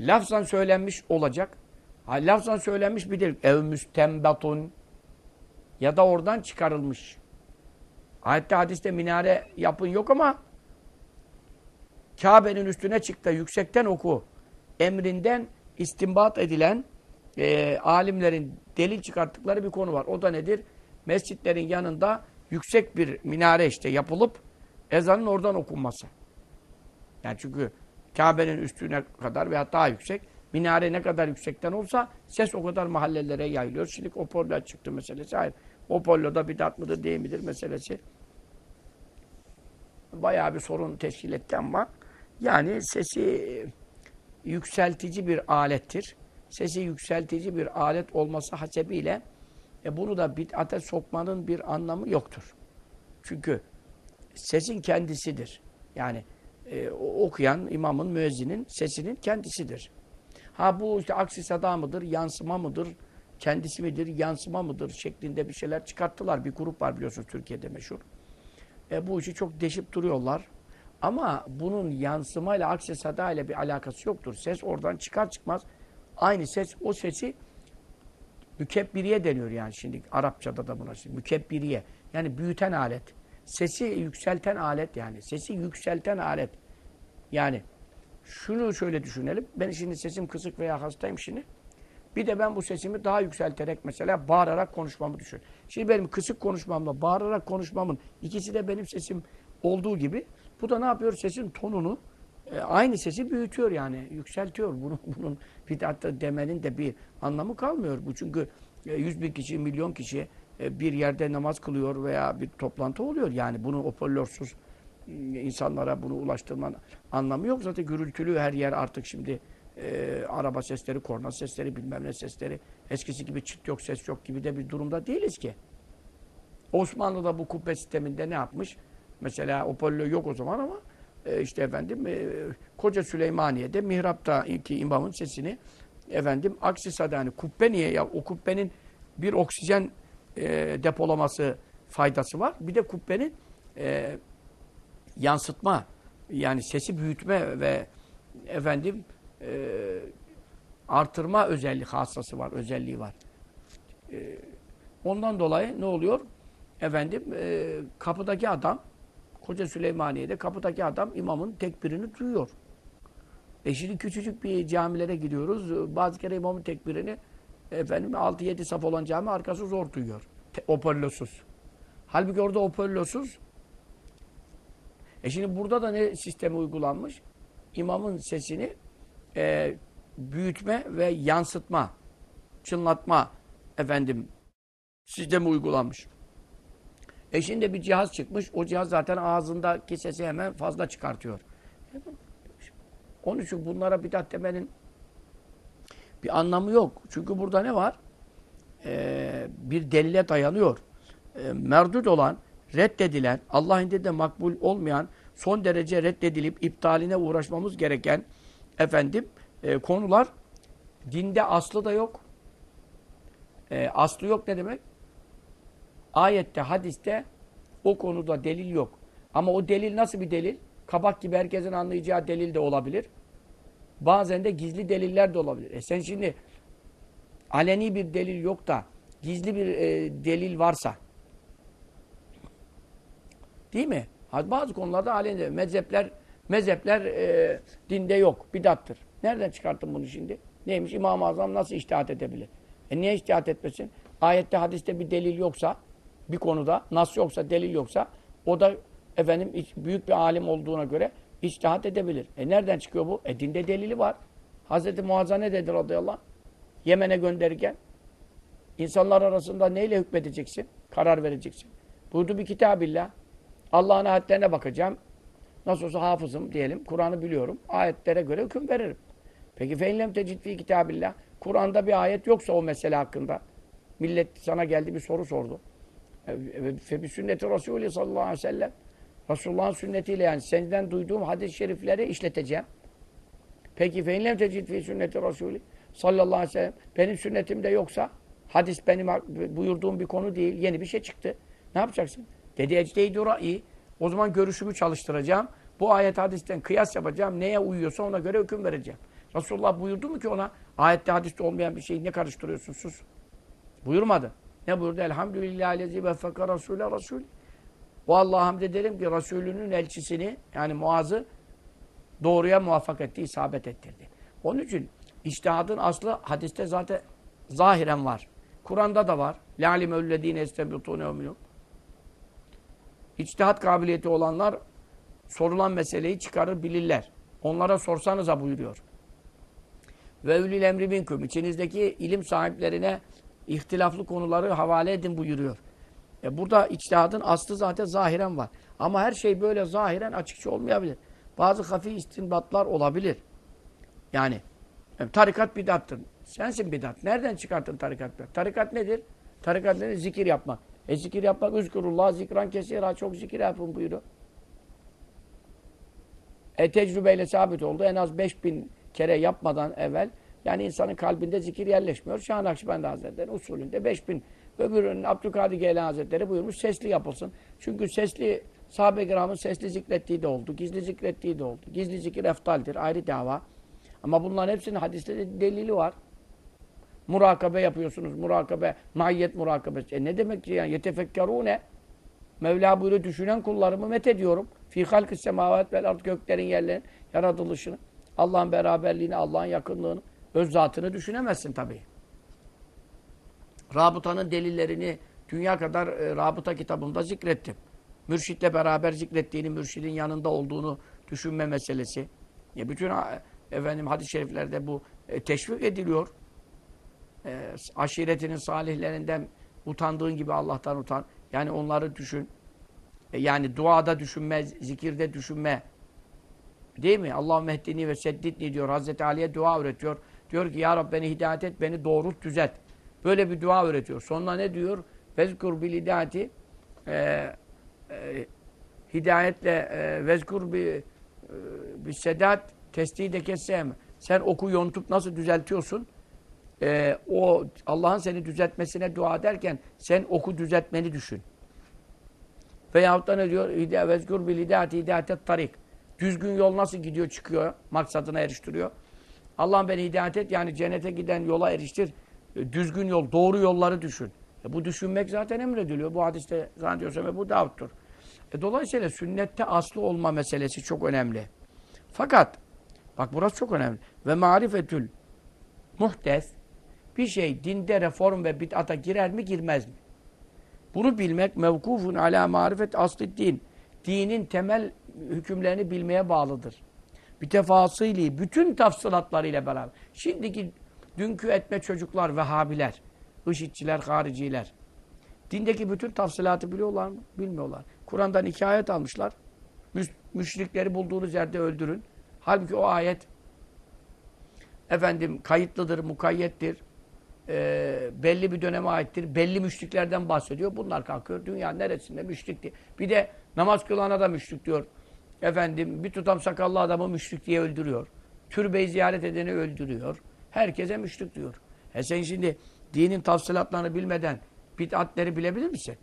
lafzan söylenmiş olacak. Ha, lafzan söylenmiş bir delil. Ev müstembatun ya da oradan çıkarılmış. Ayette hadiste minare yapın yok ama Kabe'nin üstüne çıktı, yüksekten oku. Emrinden istinbat edilen e, alimlerin delil çıkarttıkları bir konu var. O da nedir? Mescitlerin yanında yüksek bir minare işte yapılıp ezanın oradan okunması. Yani çünkü Kabe'nin üstüne kadar veya daha yüksek minare ne kadar yüksekten olsa ses o kadar mahallelere yayılıyor. Şimdi Opollo çıktı meselesi. Hayır. Opollo'da bidat mıdır değil midir meselesi. Bayağı bir sorun teşkil etti ama yani sesi yükseltici bir alettir. Sesi yükseltici bir alet olması hasebiyle e bunu da bid'ate sokmanın bir anlamı yoktur. Çünkü sesin kendisidir. Yani e, okuyan imamın, müezzinin sesinin kendisidir. Ha bu işte aksi sada mıdır, yansıma mıdır, kendisi midir, yansıma mıdır şeklinde bir şeyler çıkarttılar. Bir grup var biliyorsunuz Türkiye'de meşhur. E, bu işi çok deşip duruyorlar. Ama bunun yansımayla, aksi sada ile bir alakası yoktur. Ses oradan çıkar çıkmaz aynı ses, o sesi mükebbiriye deniyor yani şimdi Arapçada da buna. Mükebbiriye. Yani büyüten alet. Sesi yükselten alet yani. Sesi yükselten alet. Yani şunu şöyle düşünelim. Ben şimdi sesim kısık veya hastayım şimdi. Bir de ben bu sesimi daha yükselterek mesela bağırarak konuşmamı düşün. Şimdi benim kısık konuşmamla bağırarak konuşmamın ikisi de benim sesim olduğu gibi bu da ne yapıyor? Sesin tonunu e, aynı sesi büyütüyor yani. Yükseltiyor. Bunun, bunun bidatta demenin de bir anlamı kalmıyor. Bu çünkü e, yüz bin kişi, milyon kişi bir yerde namaz kılıyor veya bir toplantı oluyor. Yani bunu hoparlörsüz e, insanlara bunu ulaştırman anlamı yok. Zaten gürültülü her yer artık şimdi e, araba sesleri, korna sesleri, bilmem ne sesleri. Eskisi gibi çıt yok, ses yok gibi de bir durumda değiliz ki. Osmanlı'da bu kubbe sisteminde ne yapmış? Mesela hoparlör yok o zaman ama e, işte efendim e, Koca Süleymaniye'de mihrapta iki imamın sesini efendim aksi sadani kubbe niye ya o kubbenin bir oksijen e, depolaması faydası var. Bir de kubbenin e, yansıtma yani sesi büyütme ve efendim e, artırma özelliği hassası var, özelliği var. E, ondan dolayı ne oluyor? Efendim e, kapıdaki adam Koca Süleymaniye'de kapıdaki adam imamın tekbirini duyuyor. E şimdi küçücük bir camilere gidiyoruz. Bazı kere imamın tekbirini efendim 6-7 saf olan cami arkası zor duyuyor. Hoparlörsüz. Halbuki orada hoparlörsüz. E şimdi burada da ne sistemi uygulanmış? İmamın sesini e, büyütme ve yansıtma, çınlatma efendim sistemi uygulanmış. E şimdi bir cihaz çıkmış. O cihaz zaten ağzındaki sesi hemen fazla çıkartıyor. Onun için bunlara bidat demenin bir anlamı yok. Çünkü burada ne var? Ee, bir delile dayanıyor. Ee, merdut olan, reddedilen, Allah indinde makbul olmayan, son derece reddedilip iptaline uğraşmamız gereken efendim e, konular dinde aslı da yok. E, aslı yok ne demek? Ayette, hadiste o konuda delil yok. Ama o delil nasıl bir delil? Kabak gibi herkesin anlayacağı delil de olabilir. Bazen de gizli deliller de olabilir. E sen şimdi aleni bir delil yok da gizli bir e, delil varsa değil mi? Bazı konularda aleni mezhepler mezhepler e, dinde yok. Bidattır. Nereden çıkarttın bunu şimdi? Neymiş? İmam-ı Azam nasıl iştihat edebilir? E niye iştihat etmesin? Ayette, hadiste bir delil yoksa, bir konuda, nas yoksa, delil yoksa, o da efendim büyük bir alim olduğuna göre iştihat edebilir. E nereden çıkıyor bu? E dinde delili var. Hazreti Muazza ne dedi radıyallahu anh? Yemen'e gönderirken insanlar arasında neyle hükmedeceksin? Karar vereceksin. Buyurdu bir kitabillah. Allah'ın ayetlerine bakacağım. Nasıl olsa hafızım diyelim. Kur'an'ı biliyorum. Ayetlere göre hüküm veririm. Peki feynlem tecid fi kitabillah. Kur'an'da bir ayet yoksa o mesele hakkında. Millet sana geldi bir soru sordu. Fe bir sünneti Resulü sallallahu aleyhi ve sellem. Resulullah'ın sünnetiyle yani senden duyduğum hadis-i şerifleri işleteceğim. Peki feynlem tecid fi sünneti Resulü sallallahu aleyhi ve sellem. Benim sünnetimde yoksa hadis benim buyurduğum bir konu değil. Yeni bir şey çıktı. Ne yapacaksın? Dedi ecdeydu ra'i. O zaman görüşümü çalıştıracağım. Bu ayet hadisten kıyas yapacağım. Neye uyuyorsa ona göre hüküm vereceğim. Resulullah buyurdu mu ki ona ayette hadiste olmayan bir şeyi ne karıştırıyorsun sus. Buyurmadı. Ne buyurdu? Elhamdülillah lezi veffeka Resulü Resul. O Allah'a hamd ederim ki Resulünün elçisini yani Muaz'ı doğruya muvaffak etti, isabet ettirdi. Onun için iştihadın aslı hadiste zaten zahiren var. Kur'an'da da var. لَعْلِمَ اُلَّذ۪ينَ اَسْتَبْيُطُونَ اُمْلُونَ İçtihat kabiliyeti olanlar sorulan meseleyi çıkarır bilirler. Onlara sorsanıza buyuruyor. Ve ülül emri minkum. İçinizdeki ilim sahiplerine ihtilaflı konuları havale edin buyuruyor. E burada içtihadın aslı zaten zahiren var. Ama her şey böyle zahiren açıkça olmayabilir. Bazı hafi istinbatlar olabilir. Yani, yani tarikat bidattır. Sensin bidat. Nereden çıkarttın tarikat bidat? Tarikat nedir? Tarikat nedir? Zikir yapmak. E zikir yapmak üzkurullah zikran kesira çok zikir yapın buyuruyor. E tecrübeyle sabit oldu. En az 5000 kere yapmadan evvel yani insanın kalbinde zikir yerleşmiyor. Şah Nakşibendi Hazretleri usulünde 5000 öbürünün Abdülkadir Geylan Hazretleri buyurmuş sesli yapılsın. Çünkü sesli sahabe-i kiramın sesli zikrettiği de oldu. Gizli zikrettiği de oldu. Gizli zikir eftaldir. Ayrı dava. Ama bunların hepsinin hadiste de delili var. Murakabe yapıyorsunuz. Murakabe, maiyet murakabesi. E ne demek ki yani? Yetefekkerune. Mevla buyuruyor düşünen kullarımı met ediyorum. Fi halkı semavat vel ard göklerin yerlerin yaratılışını. Allah'ın beraberliğini, Allah'ın yakınlığını, öz zatını düşünemezsin tabii. Rabıtanın delillerini dünya kadar e, rabıta kitabında zikrettim. Mürşitle beraber zikrettiğini, mürşidin yanında olduğunu düşünme meselesi. Ya bütün efendim hadis-i şeriflerde bu e, teşvik ediliyor. E, aşiretinin salihlerinden utandığın gibi Allah'tan utan. Yani onları düşün. E, yani duada düşünme, zikirde düşünme. Değil mi? Allah mehdini ve seddidni diyor. Hazreti Ali'ye dua öğretiyor. Diyor ki ya Rabbi beni hidayet et, beni doğrult, düzelt. Böyle bir dua öğretiyor. Sonra ne diyor? Vezkur bil hidayeti e, e, hidayetle e, vezkur bi, e, bi sedat testiği de kessem. Sen oku yontup nasıl düzeltiyorsun? E, o Allah'ın seni düzeltmesine dua ederken sen oku düzeltmeni düşün. Veyahut da ne diyor? Vezkur bil hidayeti hidayetet tarik. Düzgün yol nasıl gidiyor çıkıyor, maksadına eriştiriyor. Allah'ım beni hidayet et yani cennete giden yola eriştir. Düzgün yol, doğru yolları düşün. E bu düşünmek zaten emrediliyor. Bu hadiste zannediyorsam bu Davud'dur. E dolayısıyla sünnette aslı olma meselesi çok önemli. Fakat bak burası çok önemli. Ve marifetül muhtes bir şey dinde reform ve bid'ata girer mi girmez mi? Bunu bilmek mevkufun ala marifet aslı din. Dinin temel hükümlerini bilmeye bağlıdır. Bir tefasili, bütün tafsilatlarıyla beraber. Şimdiki dünkü etme çocuklar, Vehhabiler, IŞİD'çiler, hariciler. Dindeki bütün tafsilatı biliyorlar mı? Bilmiyorlar. Kur'an'dan iki ayet almışlar. Müşrikleri bulduğunuz yerde öldürün. Halbuki o ayet efendim kayıtlıdır, mukayyettir. E, belli bir döneme aittir. Belli müşriklerden bahsediyor. Bunlar kalkıyor. Dünya neresinde müşrikti. Bir de namaz kılana da müşrik diyor. Efendim bir tutam sakallı adamı müşrik diye öldürüyor. Türbeyi ziyaret edeni öldürüyor. Herkese müşrik diyor. E sen şimdi dinin tafsilatlarını bilmeden bid'atleri bilebilir misin?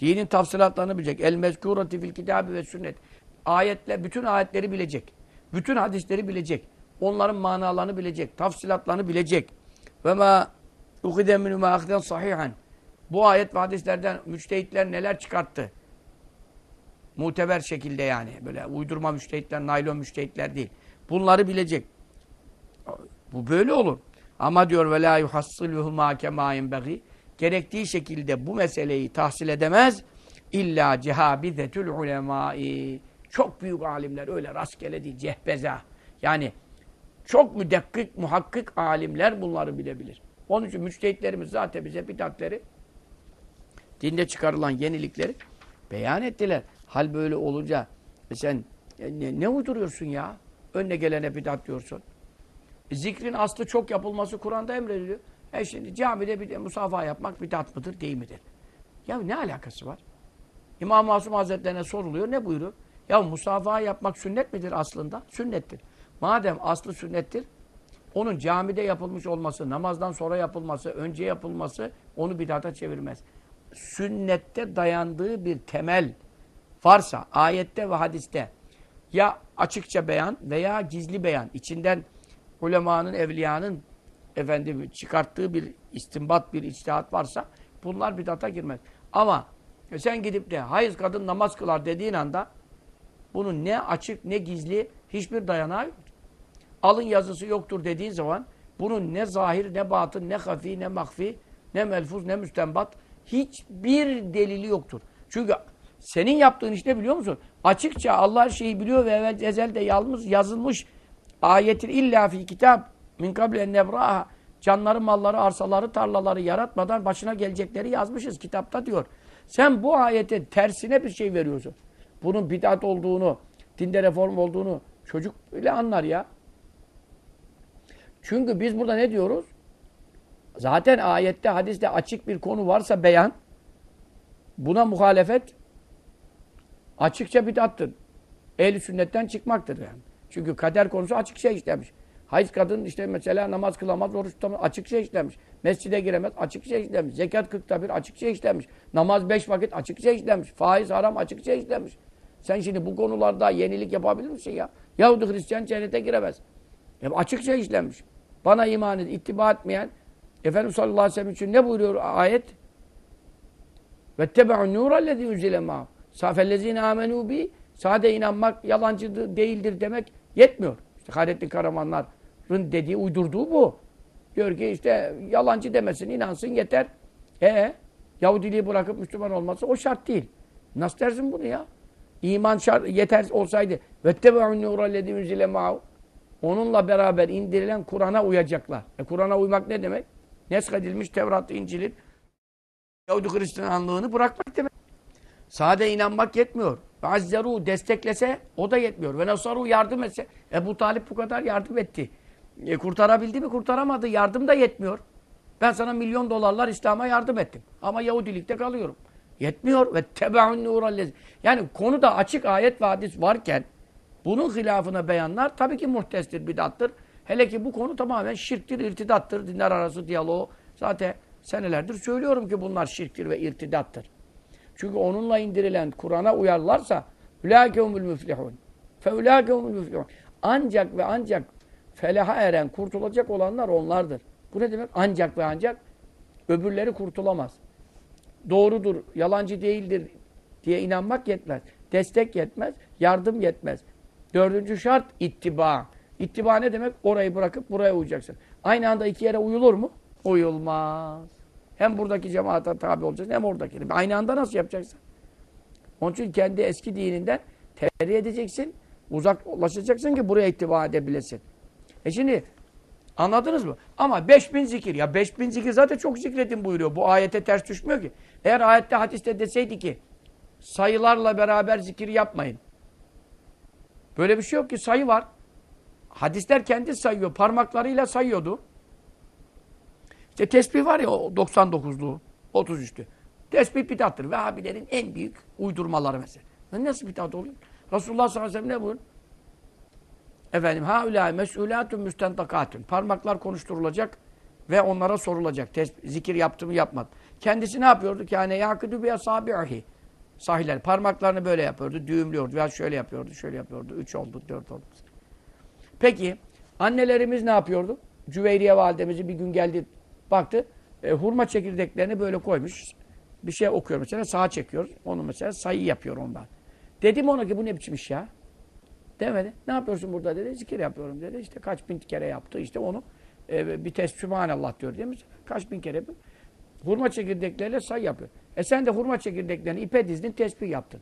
Dinin tafsilatlarını bilecek. El mezkurati fil kitabı ve sünnet. Ayetle bütün ayetleri bilecek. Bütün hadisleri bilecek. Onların manalarını bilecek. Tafsilatlarını bilecek. Ve ma ukide minhu ma akden sahihan. Bu ayet ve hadislerden müçtehitler neler çıkarttı? Muteber şekilde yani. Böyle uydurma müçtehitler, naylon müçtehitler değil. Bunları bilecek. Bu böyle olur. Ama diyor ve la yuhassiluhu ma kema yenbaghi. Gerektiği şekilde bu meseleyi tahsil edemez. İlla cehabizetül ulemai. Çok büyük alimler öyle rastgele değil, cehbeza. Yani çok müdekkik, muhakkik alimler bunları bilebilir. Onun için müçtehitlerimiz zaten bize bidatleri, dinde çıkarılan yenilikleri beyan ettiler. Hal böyle olunca e sen e, ne, ne uyduruyorsun ya? Önüne gelene bidat diyorsun. Zikrin aslı çok yapılması Kur'an'da emrediliyor. E şimdi camide bir de musafaha yapmak bidat mıdır, değil midir? Ya ne alakası var? İmam-ı Masum Hazretlerine soruluyor. Ne buyuruyor? Ya musafaha yapmak sünnet midir aslında? Sünnettir. Madem aslı sünnettir, onun camide yapılmış olması, namazdan sonra yapılması, önce yapılması onu bidata çevirmez. Sünnette dayandığı bir temel varsa ayette ve hadiste ya açıkça beyan veya gizli beyan içinden ulemanın, evliyanın efendim çıkarttığı bir istimbat, bir içtihat varsa bunlar bidata girmez. Ama sen gidip de hayız kadın namaz kılar dediğin anda bunun ne açık ne gizli hiçbir dayanağı yok. Alın yazısı yoktur dediğin zaman bunun ne zahir ne batın ne hafi ne mahfi ne melfuz ne müstembat hiçbir delili yoktur. Çünkü senin yaptığın iş ne biliyor musun? Açıkça Allah her şeyi biliyor ve evvel ezelde yalnız yazılmış ayetin illa fi kitap min kable en nebraha canları, malları, arsaları, tarlaları yaratmadan başına gelecekleri yazmışız kitapta diyor. Sen bu ayetin tersine bir şey veriyorsun. Bunun bidat olduğunu, dinde reform olduğunu çocuk bile anlar ya. Çünkü biz burada ne diyoruz? Zaten ayette, hadiste açık bir konu varsa beyan, buna muhalefet açıkça bidattır. Ehli sünnetten çıkmaktır yani. Çünkü kader konusu açık şey işlemiş. Hayız kadın işte mesela namaz kılamaz, oruç tutamaz, açık şey işlemiş. Mescide giremez, açık şey işlemiş. Zekat kırkta bir, açık şey işlemiş. Namaz beş vakit, açık şey işlemiş. Faiz haram, açık şey işlemiş. Sen şimdi bu konularda yenilik yapabilir misin ya? Yahudi Hristiyan cennete giremez. E, açık şey işlenmiş. Bana iman edip ittiba etmeyen Efendimiz sallallahu aleyhi ve sellem için ne buyuruyor ayet? وَاتَّبَعُ النُّورَ الَّذِي اُزِلَ مَعُ سَافَ amenu bi Sade inanmak yalancı değildir demek yetmiyor. İşte Hayrettin Karamanlar'ın dediği, uydurduğu bu. Diyor ki işte yalancı demesin, inansın yeter. E Yahudiliği bırakıp Müslüman olması o şart değil. Nasıl dersin bunu ya? İman şart yeter olsaydı vettebe'un nurellezî unzile ma'u onunla beraber indirilen Kur'an'a uyacaklar. E Kur'an'a uymak ne demek? Nesk edilmiş Tevrat, İncil'in Yahudi Hristiyanlığını bırakmak demek. Sade inanmak yetmiyor. Azzeru desteklese o da yetmiyor. Ve Nasaru yardım etse. Ebu Talip bu kadar yardım etti. E, kurtarabildi mi? Kurtaramadı. Yardım da yetmiyor. Ben sana milyon dolarlar İslam'a yardım ettim. Ama Yahudilikte kalıyorum. Yetmiyor. Ve tebe'un nurallezi. Yani konuda açık ayet ve hadis varken bunun hilafına beyanlar tabii ki muhtestir, bidattır. Hele ki bu konu tamamen şirktir, irtidattır. Dinler arası diyaloğu. Zaten senelerdir söylüyorum ki bunlar şirktir ve irtidattır. Çünkü onunla indirilen Kur'an'a uyarlarsa ulâkehumul müflihun. Feulâkehumul müflihun. Ancak ve ancak felaha eren, kurtulacak olanlar onlardır. Bu ne demek? Ancak ve ancak öbürleri kurtulamaz. Doğrudur, yalancı değildir diye inanmak yetmez. Destek yetmez, yardım yetmez. Dördüncü şart ittiba. İttiba ne demek? Orayı bırakıp buraya uyacaksın. Aynı anda iki yere uyulur mu? Uyulmaz. Hem buradaki cemaate tabi olacaksın hem oradaki. Aynı anda nasıl yapacaksın? Onun için kendi eski dininden tercih edeceksin. Uzaklaşacaksın ki buraya ittiba edebilesin. E şimdi anladınız mı? Ama 5000 zikir. Ya 5000 zikir zaten çok zikredin buyuruyor. Bu ayete ters düşmüyor ki. Eğer ayette hadiste deseydi ki sayılarla beraber zikir yapmayın. Böyle bir şey yok ki sayı var. Hadisler kendi sayıyor. Parmaklarıyla sayıyordu. İşte tesbih var ya o 99'lu, 33'lü. Tesbih bidattır. Vehhabilerin en büyük uydurmaları mesela. Nasıl bidat oluyor? Resulullah sallallahu aleyhi ve sellem ne buyuruyor? Efendim, haulâ mes'ulâtun. Parmaklar konuşturulacak ve onlara sorulacak. Tesbih, zikir yaptı mı yapmadı. Kendisi ne yapıyordu? Kâne yâkıdü bi asâbi'hi. Sahiller parmaklarını böyle yapıyordu, düğümlüyordu veya şöyle yapıyordu, şöyle yapıyordu. Üç oldu, dört oldu. Peki, annelerimiz ne yapıyordu? Cüveyriye validemizi bir gün geldi baktı e, hurma çekirdeklerini böyle koymuş. Bir şey okuyor mesela sağa çekiyor. Onu mesela sayı yapıyor ondan. Dedim ona ki bu ne biçim iş ya? Demedi. Ne yapıyorsun burada dedi. Zikir yapıyorum dedi. İşte kaç bin kere yaptı. İşte onu e, bir test Sübhanallah diyor değil mi? Kaç bin kere yapıyor. Hurma çekirdekleriyle say yapıyor. E sen de hurma çekirdeklerini ipe dizdin tesbih yaptın.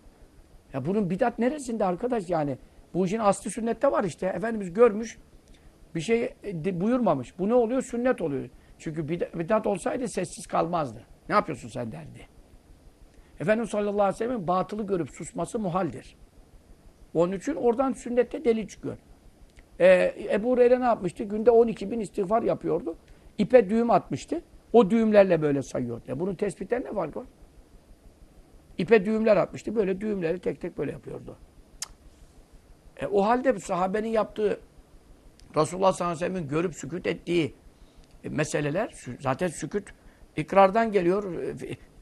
Ya bunun bidat neresinde arkadaş yani? Bu işin aslı sünnette var işte. Efendimiz görmüş bir şey e, buyurmamış. Bu ne oluyor? Sünnet oluyor. Çünkü bidat olsaydı sessiz kalmazdı. Ne yapıyorsun sen derdi. Efendimiz sallallahu aleyhi ve sellem'in batılı görüp susması muhaldir. Onun için oradan sünnette deli çıkıyor. Ee, Ebu Hureyre ne yapmıştı? Günde 12 bin istiğfar yapıyordu. İpe düğüm atmıştı. O düğümlerle böyle sayıyordu. Ya bunun tespitten ne farkı var? İpe düğümler atmıştı. Böyle düğümleri tek tek böyle yapıyordu. E, o halde sahabenin yaptığı Resulullah sallallahu aleyhi ve sellem'in görüp sükut ettiği e, meseleler zaten sükut ikrardan geliyor.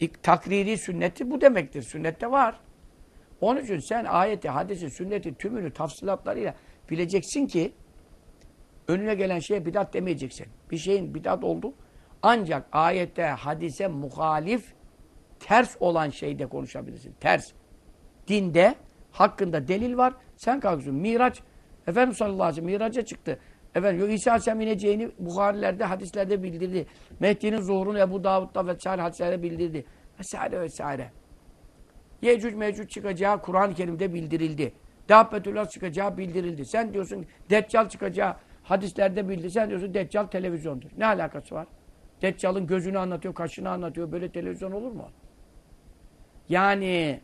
E, takriri sünneti bu demektir. Sünnette var. Onun için sen ayeti, hadisi, sünneti tümünü tafsilatlarıyla bileceksin ki önüne gelen şeye bidat demeyeceksin. Bir şeyin bidat oldu. Ancak ayette, hadise muhalif ters olan şeyde konuşabilirsin. Ters. Dinde hakkında delil var. Sen kalkıyorsun. Miraç, Efendimiz sallallahu aleyhi ve sellem miraca çıktı. Efendim yok İsa Aleyhisselam ineceğini Bukhari'lerde, hadislerde bildirdi. Mehdi'nin zuhurunu Ebu Davud'da vesaire hadislerde bildirdi. Vesaire vesaire. Yecüc mecüc çıkacağı Kur'an-ı Kerim'de bildirildi. Dabbetullah çıkacağı bildirildi. Sen diyorsun Deccal çıkacağı hadislerde bildi. Sen diyorsun Deccal televizyondur. Ne alakası var? Deccal'ın gözünü anlatıyor, kaşını anlatıyor. Böyle televizyon olur mu? Yani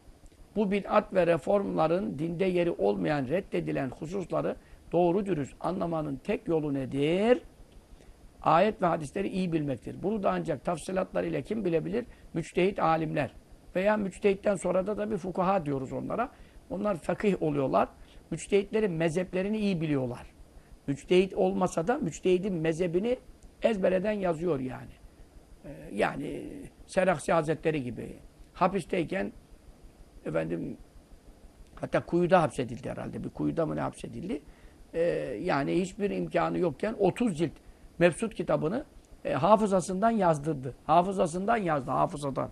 bu bid'at ve reformların dinde yeri olmayan, reddedilen hususları doğru dürüst anlamanın tek yolu nedir? Ayet ve hadisleri iyi bilmektir. Bunu da ancak tafsilatlarıyla kim bilebilir? Müçtehit alimler. Veya müçtehitten sonra da tabi fukaha diyoruz onlara. Onlar fakih oluyorlar. Müçtehitlerin mezheplerini iyi biliyorlar. Müçtehit olmasa da müçtehidin mezhebini ezbereden yazıyor yani. Ee, yani Seraksi Hazretleri gibi. Hapisteyken efendim hatta kuyuda hapsedildi herhalde. Bir kuyuda mı ne hapsedildi? Ee, yani hiçbir imkanı yokken 30 cilt Mefsut kitabını e, hafızasından yazdırdı. Hafızasından yazdı, hafızadan.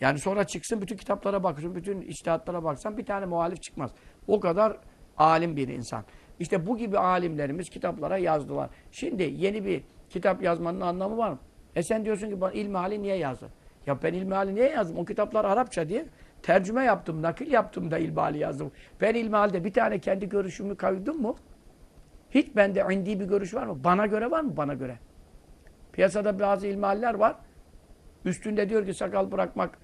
Yani sonra çıksın bütün kitaplara bakıyorsun, bütün içtihatlara baksan bir tane muhalif çıkmaz. O kadar alim bir insan. İşte bu gibi alimlerimiz kitaplara yazdılar. Şimdi yeni bir kitap yazmanın anlamı var mı? E sen diyorsun ki bana ilmihali niye yazdın? Ya ben ilmihali niye yazdım? O kitaplar Arapça diye tercüme yaptım, nakil yaptım da ilmihali yazdım. Ben ilmihalde bir tane kendi görüşümü koydum mu? Hiç bende indi bir görüş var mı? Bana göre var mı? Bana göre. Piyasada bazı ilmihaller var. Üstünde diyor ki sakal bırakmak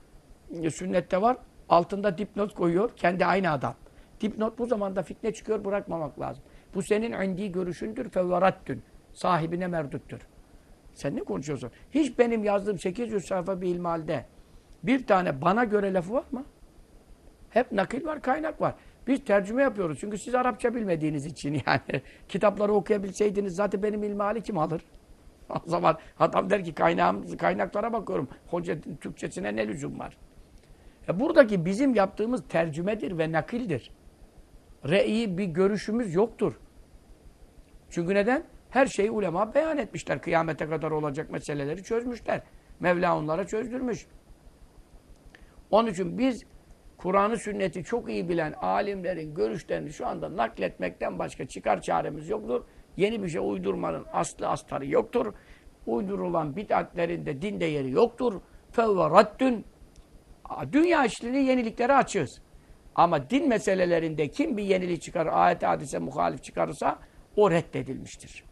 e, sünnette var. Altında dipnot koyuyor. Kendi aynı adam. Dipnot bu zamanda fitne çıkıyor bırakmamak lazım. Bu senin indi görüşündür fevvarattün. Sahibine merduttur. Sen ne konuşuyorsun? Hiç benim yazdığım 800 sayfa bir ilmihalde bir tane bana göre lafı var mı? Hep nakil var, kaynak var. Biz tercüme yapıyoruz. Çünkü siz Arapça bilmediğiniz için yani. Kitapları okuyabilseydiniz zaten benim ilmihali kim alır? O zaman adam der ki kaynağım, kaynaklara bakıyorum. Hoca Türkçesine ne lüzum var? E buradaki bizim yaptığımız tercümedir ve nakildir. Re'i bir görüşümüz yoktur. Çünkü neden? Her şeyi ulema beyan etmişler. Kıyamete kadar olacak meseleleri çözmüşler. Mevla onlara çözdürmüş. Onun için biz Kur'an'ı sünneti çok iyi bilen alimlerin görüşlerini şu anda nakletmekten başka çıkar çaremiz yoktur. Yeni bir şey uydurmanın aslı astarı yoktur. Uydurulan bid'atlerin de dinde yeri yoktur. Fevve raddün. Dünya işliğini yeniliklere açığız. Ama din meselelerinde kim bir yenilik çıkar, ayet hadise muhalif çıkarırsa o reddedilmiştir.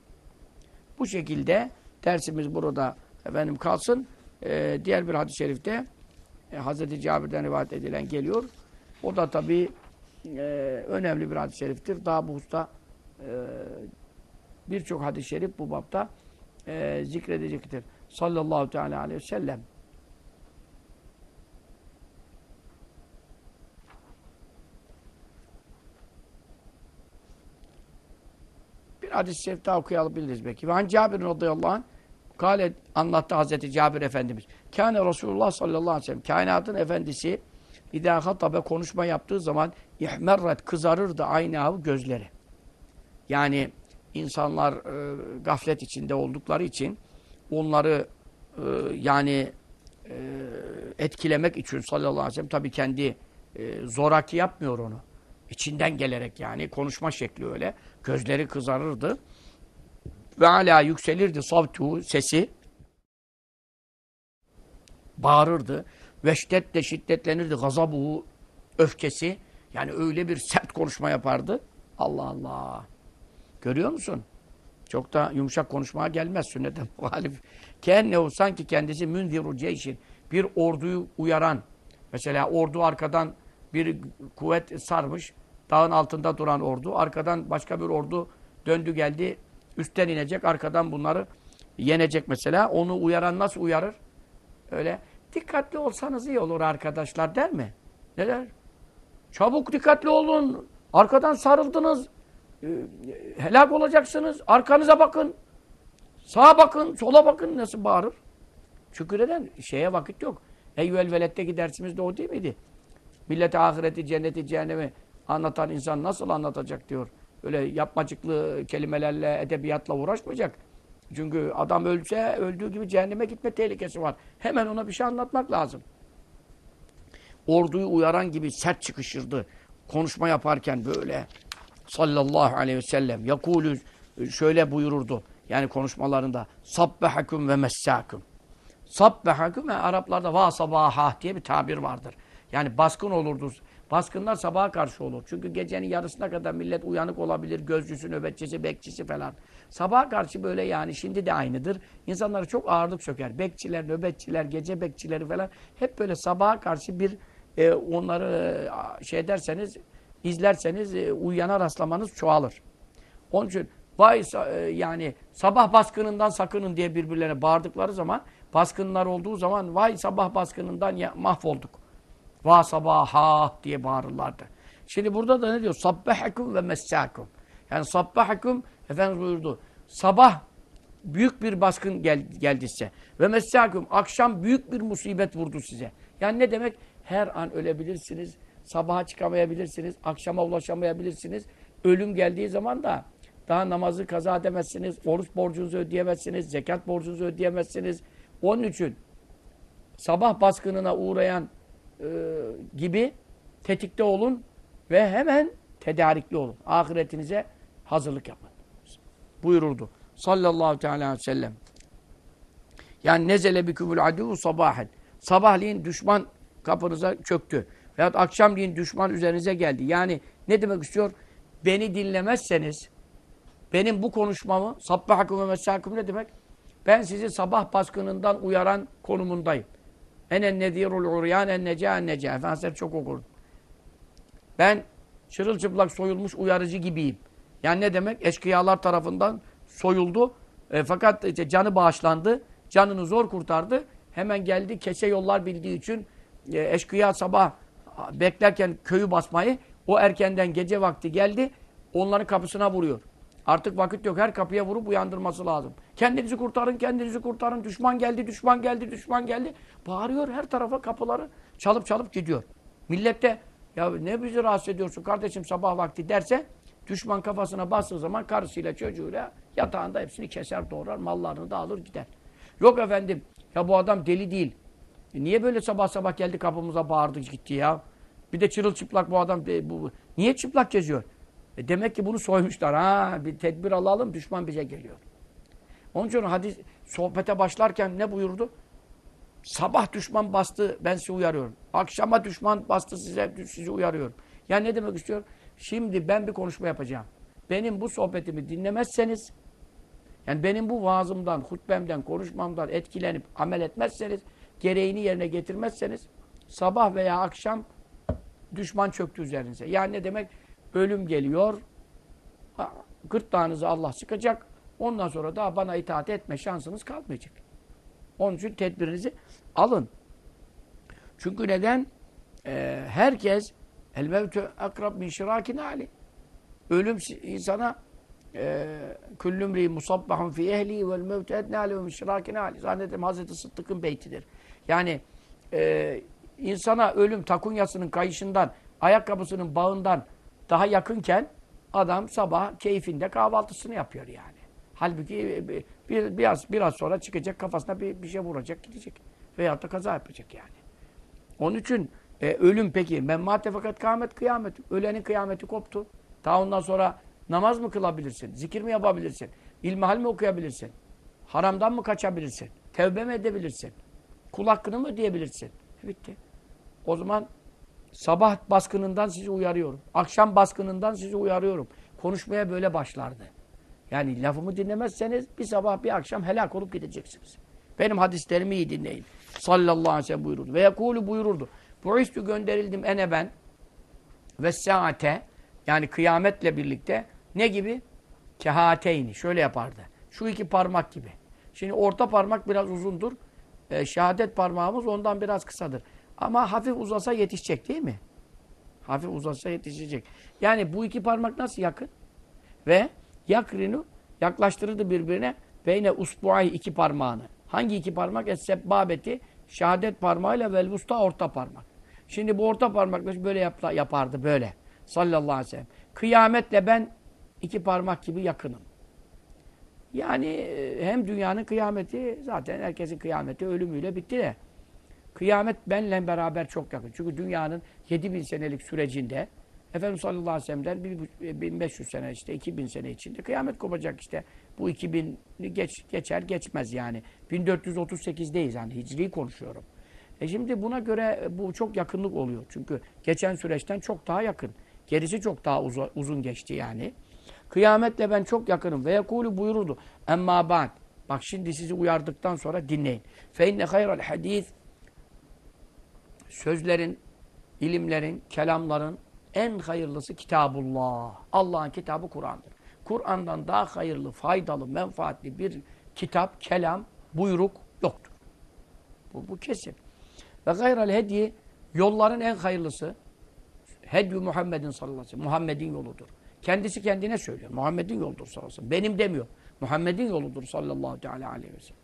Bu şekilde dersimiz burada efendim kalsın. Ee, diğer bir hadis-i şerifte e, Hz. Cabir'den rivayet edilen geliyor. O da tabii e, önemli bir hadis-i şeriftir. Daha bu hususta e, birçok hadis-i şerif bu bapta e, zikredecektir. Sallallahu teala aleyhi ve sellem. Bir hadis-i şerif daha okuyabiliriz belki. Ve han Cabir radıyallahu anh Kale anlattı Hazreti Cabir Efendimiz. Kâne Resulullah sallallahu aleyhi ve sellem. Kainatın efendisi İdâ hatabe konuşma yaptığı zaman ihmerret kızarırdı aynı gözleri. Yani insanlar e, gaflet içinde oldukları için onları e, yani e, etkilemek için sallallahu aleyhi ve sellem tabii kendi e, zoraki yapmıyor onu. İçinden gelerek yani konuşma şekli öyle. Gözleri kızarırdı. Ve hala yükselirdi savtu sesi. Bağırırdı. Ve şiddetle şiddetlenirdi gazabuhu öfkesi. Yani öyle bir sert konuşma yapardı. Allah Allah. Görüyor musun? Çok da yumuşak konuşmaya gelmez sünnete muhalif. Kennehu sanki kendisi münziru ceyşin. Bir orduyu uyaran. Mesela ordu arkadan bir kuvvet sarmış. Dağın altında duran ordu. Arkadan başka bir ordu döndü geldi. Üstten inecek. Arkadan bunları yenecek mesela. Onu uyaran nasıl uyarır? Öyle. Dikkatli olsanız iyi olur arkadaşlar der mi? Ne der? Çabuk dikkatli olun. Arkadan sarıldınız. Ee, helak olacaksınız. Arkanıza bakın. Sağa bakın, sola bakın. Nasıl bağırır? Çünkü neden? Şeye vakit yok. Eyyüel veletteki dersimiz de o değil miydi? Millete ahireti, cenneti, cehennemi anlatan insan nasıl anlatacak diyor. Öyle yapmacıklı kelimelerle, edebiyatla uğraşmayacak. Çünkü adam ölse, öldüğü gibi cehenneme gitme tehlikesi var. Hemen ona bir şey anlatmak lazım. Orduyu uyaran gibi sert çıkışırdı. Konuşma yaparken böyle sallallahu aleyhi ve sellem yakulü şöyle buyururdu. Yani konuşmalarında sabbehakum ve messakum. Sabbehakum ve Araplarda va sabahah diye bir tabir vardır. Yani baskın olurdu. Baskınlar sabaha karşı olur. Çünkü gecenin yarısına kadar millet uyanık olabilir. Gözcüsü, nöbetçisi, bekçisi falan. Sabaha karşı böyle yani şimdi de aynıdır. İnsanlara çok ağırlık söker. Bekçiler, nöbetçiler, gece bekçileri falan hep böyle sabaha karşı bir e, onları e, şey derseniz izlerseniz e, uyuyana rastlamanız çoğalır. Onun için vay e, yani sabah baskınından sakının diye birbirlerine bağırdıkları zaman baskınlar olduğu zaman vay sabah baskınından ya, mahvolduk. Va sabaha diye bağırırlardı. Şimdi burada da ne diyor? Sabbahakum ve messakum. Yani sabbahakum Efendimiz buyurdu. Sabah büyük bir baskın gel, geldi size. Ve messakum akşam büyük bir musibet vurdu size. Yani ne demek? Her an ölebilirsiniz. Sabaha çıkamayabilirsiniz. Akşama ulaşamayabilirsiniz. Ölüm geldiği zaman da daha namazı kaza edemezsiniz. Oruç borcunuzu ödeyemezsiniz. Zekat borcunuzu ödeyemezsiniz. Onun için sabah baskınına uğrayan e, gibi tetikte olun ve hemen tedarikli olun. Ahiretinize hazırlık yapın. Buyururdu. Sallallahu teala aleyhi ve sellem. Yani nezele bikümül adu sabahen. Sabahleyin düşman kapınıza çöktü. Veyahut akşamleyin düşman üzerinize geldi. Yani ne demek istiyor? Beni dinlemezseniz, benim bu konuşmamı, sabbahakum ve mesâkum ne demek? Ben sizi sabah baskınından uyaran konumundayım. Enen nedirul uryan en neca en neca. Efendimiz çok okurdu. Ben çırılçıplak soyulmuş uyarıcı gibiyim. Yani ne demek? Eşkıyalar tarafından soyuldu. E, fakat işte canı bağışlandı. Canını zor kurtardı. Hemen geldi kese yollar bildiği için e, eşkıya sabah beklerken köyü basmayı o erkenden gece vakti geldi. Onların kapısına vuruyor. Artık vakit yok. Her kapıya vurup uyandırması lazım. Kendinizi kurtarın, kendinizi kurtarın. Düşman geldi, düşman geldi, düşman geldi. Bağırıyor her tarafa kapıları çalıp çalıp gidiyor. Millet de ya ne bizi rahatsız ediyorsun kardeşim sabah vakti derse düşman kafasına bastığı zaman karısıyla çocuğuyla yatağında hepsini keser doğrar, mallarını da alır gider. Yok efendim ya bu adam deli değil. E niye böyle sabah sabah geldi kapımıza bağırdı gitti ya? Bir de çırılçıplak bu adam. E, bu, niye çıplak geziyor? E demek ki bunu soymuşlar. Ha bir tedbir alalım düşman bize geliyor. Onun için hadis sohbete başlarken ne buyurdu? Sabah düşman bastı ben sizi uyarıyorum. Akşama düşman bastı size sizi uyarıyorum. Yani ne demek istiyor? Şimdi ben bir konuşma yapacağım. Benim bu sohbetimi dinlemezseniz yani benim bu vaazımdan, hutbemden, konuşmamdan etkilenip amel etmezseniz, gereğini yerine getirmezseniz sabah veya akşam düşman çöktü üzerinize. Yani ne demek? Ölüm geliyor. Gırtlağınızı Allah sıkacak. Ondan sonra daha bana itaat etme şansınız kalmayacak. Onun için tedbirinizi alın. Çünkü neden? Ee, herkes el mevtü akrab min şirakin ali. Ölüm insana küllümri musabbahun fi ehli vel mevtü etne ali ve min şirakin ali. Zannederim Hazreti Sıddık'ın beytidir. Yani e, insana ölüm takunyasının kayışından, ayakkabısının bağından daha yakınken Adam sabah keyfinde kahvaltısını yapıyor yani. Halbuki e, bir, bir- biraz biraz sonra çıkacak kafasına bir, bir şey vuracak gidecek. Veyahut da kaza yapacak yani. Onun için e, ölüm peki. Men mate fakat kıyamet kıyamet. Ölenin kıyameti koptu. Ta ondan sonra namaz mı kılabilirsin? Zikir mi yapabilirsin? İlmihal mi okuyabilirsin? Haramdan mı kaçabilirsin? Tevbe mi edebilirsin? Kul hakkını mı ödeyebilirsin? E, bitti. O zaman sabah baskınından sizi uyarıyorum. Akşam baskınından sizi uyarıyorum. Konuşmaya böyle başlardı. Yani lafımı dinlemezseniz bir sabah bir akşam helak olup gideceksiniz. Benim hadislerimi iyi dinleyin. Sallallahu aleyhi ve sellem buyururdu. Ve yekulu buyururdu. Bu üstü gönderildim ene ben ve saate yani kıyametle birlikte ne gibi? Kehateyni. Şöyle yapardı. Şu iki parmak gibi. Şimdi orta parmak biraz uzundur. E, şehadet parmağımız ondan biraz kısadır. Ama hafif uzasa yetişecek değil mi? Hafif uzasa yetişecek. Yani bu iki parmak nasıl yakın? Ve yakrinu yaklaştırırdı birbirine beyne usbuay iki parmağını. Hangi iki parmak? Es-sebbabeti şehadet parmağıyla vel vusta orta parmak. Şimdi bu orta parmakla böyle yapla- yapardı böyle. Sallallahu aleyhi ve sellem. Kıyametle ben iki parmak gibi yakınım. Yani e, hem dünyanın kıyameti zaten herkesin kıyameti ölümüyle bitti de. Kıyamet benle beraber çok yakın. Çünkü dünyanın 7000 senelik sürecinde Efendimiz sallallahu aleyhi ve bu- 1500 sene işte 2000 sene içinde kıyamet kopacak işte. Bu 2000'i geç, geçer geçmez yani. 1438'deyiz yani hicri konuşuyorum. E şimdi buna göre bu çok yakınlık oluyor. Çünkü geçen süreçten çok daha yakın. Gerisi çok daha uza- uzun geçti yani. Kıyametle ben çok yakınım. Ve yekulu buyururdu. Emma ba'd. Bak şimdi sizi uyardıktan sonra dinleyin. Fe inne hayral hadis sözlerin, ilimlerin, kelamların en hayırlısı Kitabullah. Allah'ın kitabı Kur'an'dır. Kur'an'dan daha hayırlı, faydalı, menfaatli bir kitap, kelam, buyruk yoktur. Bu, bu kesin. Ve gayral hediye yolların en hayırlısı Hedyu Muhammedin sallallahu aleyhi ve sellem. Muhammed'in yoludur. Kendisi kendine söylüyor. Muhammed'in yoludur sallallahu aleyhi ve sellem. Benim demiyor. Muhammed'in yoludur sallallahu aleyhi ve sellem.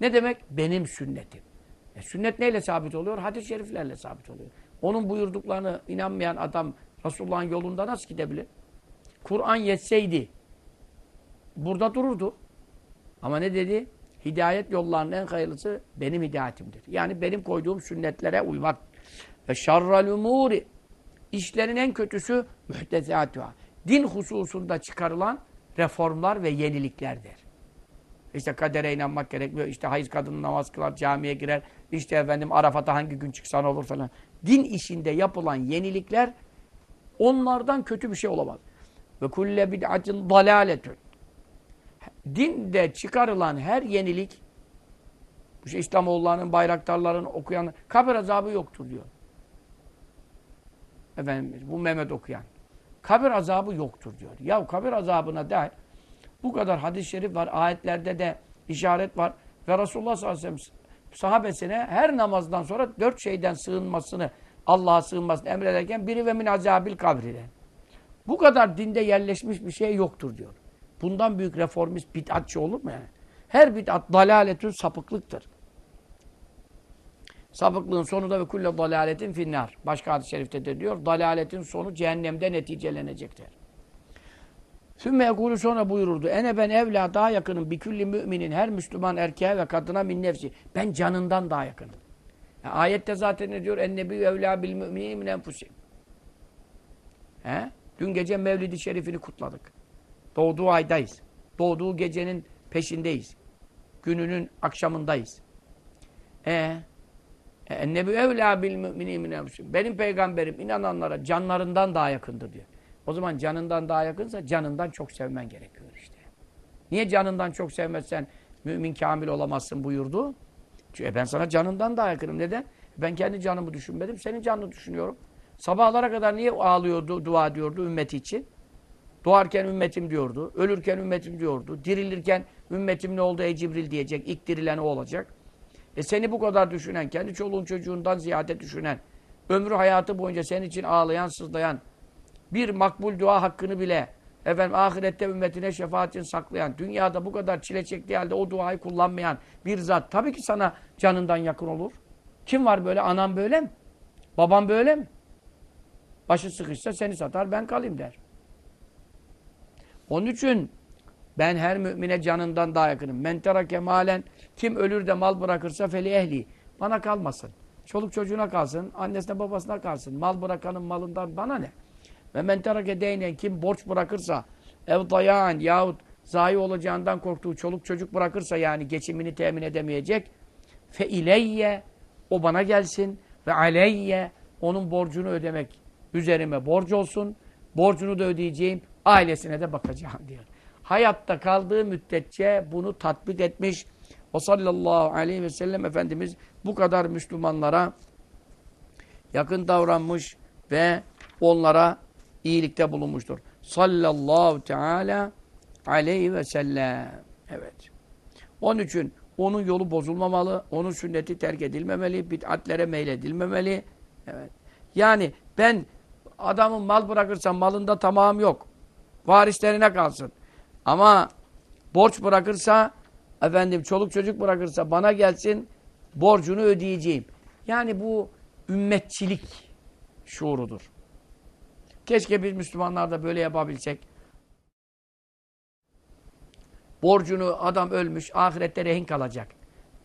Ne demek? Benim sünnetim. E, sünnet neyle sabit oluyor? Hadis-i şeriflerle sabit oluyor. Onun buyurduklarını inanmayan adam Resulullah'ın yolunda nasıl gidebilir? Kur'an yetseydi burada dururdu. Ama ne dedi? Hidayet yollarının en hayırlısı benim hidayetimdir. Yani benim koyduğum sünnetlere uymak. Ve şerrel umuri işlerin en kötüsü mühtesatuhâ. Din hususunda çıkarılan reformlar ve yeniliklerdir. İşte kadere inanmak gerekmiyor. İşte hayız kadını namaz kılar, camiye girer. İşte efendim Arafat'a hangi gün çıksan olur falan. Din işinde yapılan yenilikler onlardan kötü bir şey olamaz. Ve kulle bid'atin dalaletün. Dinde çıkarılan her yenilik bu şey İslamoğullarının, bayraktarların okuyan kabir azabı yoktur diyor. Efendim bu Mehmet okuyan. Kabir azabı yoktur diyor. Ya kabir azabına dair bu kadar hadis-i şerif var. Ayetlerde de işaret var. Ve Resulullah sallallahu aleyhi ve sellem sahabesine her namazdan sonra dört şeyden sığınmasını, Allah'a sığınmasını emrederken biri ve min azabil kabride. Bu kadar dinde yerleşmiş bir şey yoktur diyor. Bundan büyük reformist bid'atçı olur mu yani? Her bid'at dalaletün sapıklıktır. Sapıklığın sonu da ve kulle dalaletin finnar. Başka hadis-i şerifte de diyor. Dalaletin sonu cehennemde neticelenecektir. Sümme yekulu sonra buyururdu. Ene ben evla daha yakınım bir külli müminin her Müslüman erkeğe ve kadına min nefsi. Ben canından daha yakınım. Yani ayette zaten ne diyor? En nebi evla bil müminin min enfusihim. He? Dün gece Mevlid-i Şerif'ini kutladık. Doğduğu aydayız. Doğduğu gecenin peşindeyiz. Gününün akşamındayız. E Ennebi evlâ bil müminî Benim peygamberim inananlara canlarından daha yakındır diyor. O zaman canından daha yakınsa canından çok sevmen gerekiyor işte. Niye canından çok sevmezsen mümin kamil olamazsın buyurdu? Çünkü ben sana canından daha yakınım. Neden? Ben kendi canımı düşünmedim. Senin canını düşünüyorum. Sabahlara kadar niye ağlıyordu, dua ediyordu ümmeti için? Doğarken ümmetim diyordu. Ölürken ümmetim diyordu. Dirilirken ümmetim ne oldu ey Cibril diyecek. İlk dirilen o olacak. E seni bu kadar düşünen, kendi çoluğun çocuğundan ziyade düşünen, ömrü hayatı boyunca senin için ağlayan, sızlayan, bir makbul dua hakkını bile efendim ahirette ümmetine şefaatini saklayan, dünyada bu kadar çile çektiği halde o duayı kullanmayan bir zat tabii ki sana canından yakın olur. Kim var böyle? Anam böyle mi? Babam böyle mi? Başı sıkışsa seni satar ben kalayım der. Onun için ben her mümine canından daha yakınım. Men terake malen kim ölür de mal bırakırsa feli ehli. Bana kalmasın. Çoluk çocuğuna kalsın, annesine babasına kalsın. Mal bırakanın malından bana ne? Ve men terake deynen kim borç bırakırsa ev dayan yahut zayi olacağından korktuğu çoluk çocuk bırakırsa yani geçimini temin edemeyecek fe ileyye o bana gelsin ve aleyye onun borcunu ödemek üzerime borç olsun. Borcunu da ödeyeceğim, ailesine de bakacağım diyor. Hayatta kaldığı müddetçe bunu tatbik etmiş. O sallallahu aleyhi ve sellem Efendimiz bu kadar Müslümanlara yakın davranmış ve onlara iyilikte bulunmuştur. Sallallahu teala aleyhi ve sellem. Evet. Onun için onun yolu bozulmamalı, onun sünneti terk edilmemeli, bid'atlere meyledilmemeli. Evet. Yani ben adamın mal bırakırsam malında tamam yok. Varislerine kalsın. Ama borç bırakırsa efendim çoluk çocuk bırakırsa bana gelsin borcunu ödeyeceğim. Yani bu ümmetçilik şuurudur. Keşke biz Müslümanlar da böyle yapabilsek. Borcunu adam ölmüş, ahirette rehin kalacak.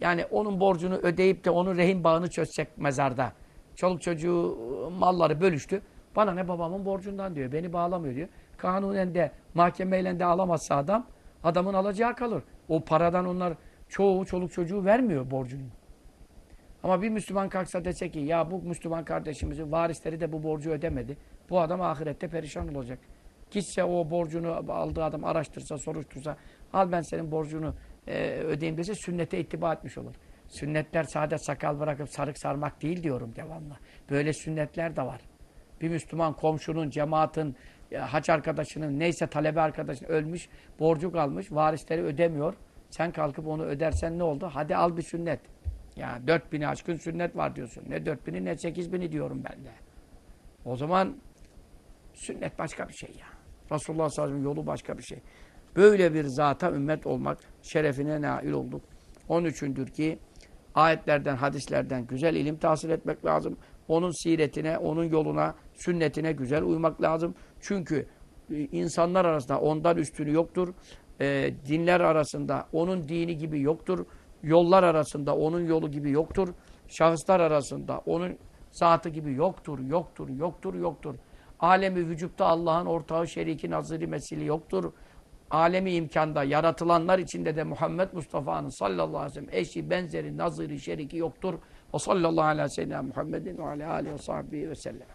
Yani onun borcunu ödeyip de onun rehin bağını çözecek mezarda. Çoluk çocuğu malları bölüştü. Bana ne babamın borcundan diyor. Beni bağlamıyor diyor. Kanunen de mahkemeyle de alamazsa adam adamın alacağı kalır. O paradan onlar çoğu çoluk çocuğu vermiyor borcunu. Ama bir Müslüman kalksa dese ki ya bu Müslüman kardeşimizin varisleri de bu borcu ödemedi. Bu adam ahirette perişan olacak. Gitse o borcunu aldığı adam araştırsa, soruştursa al ben senin borcunu e, ödeyeyim dese sünnete ittiba etmiş olur. Sünnetler sade sakal bırakıp sarık sarmak değil diyorum devamlı. Böyle sünnetler de var. Bir Müslüman komşunun, cemaatin, haç arkadaşının, neyse talebe arkadaşının ölmüş, borcu kalmış, varisleri ödemiyor. Sen kalkıp onu ödersen ne oldu? Hadi al bir sünnet. Ya dört bini aşkın sünnet var diyorsun. Ne dört bini ne sekiz bini diyorum ben de. O zaman sünnet başka bir şey ya. Resulullah sallallahu aleyhi ve sellem yolu başka bir şey. Böyle bir zata ümmet olmak şerefine nail olduk. Onun üçündür ki ayetlerden, hadislerden güzel ilim tahsil etmek lazım. Onun siretine, onun yoluna, sünnetine güzel uymak lazım. Çünkü e, insanlar arasında ondan üstünü yoktur. E, dinler arasında onun dini gibi yoktur. Yollar arasında onun yolu gibi yoktur. Şahıslar arasında onun zatı gibi yoktur, yoktur, yoktur, yoktur. Alemi vücutta Allah'ın ortağı, şeriki, nazırı, mesili yoktur. Alemi imkanda, yaratılanlar içinde de Muhammed Mustafa'nın sallallahu aleyhi ve sellem eşi, benzeri, nazırı, şeriki yoktur. Ve sallallahu aleyhi ve sellem Muhammedin ve aleyhi aleyhi ve sahbihi ve sellem.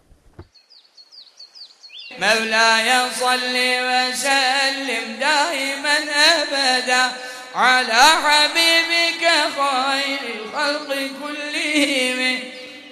مولاي صل وسلم دائما ابدا على حبيبك خير الخلق كلهم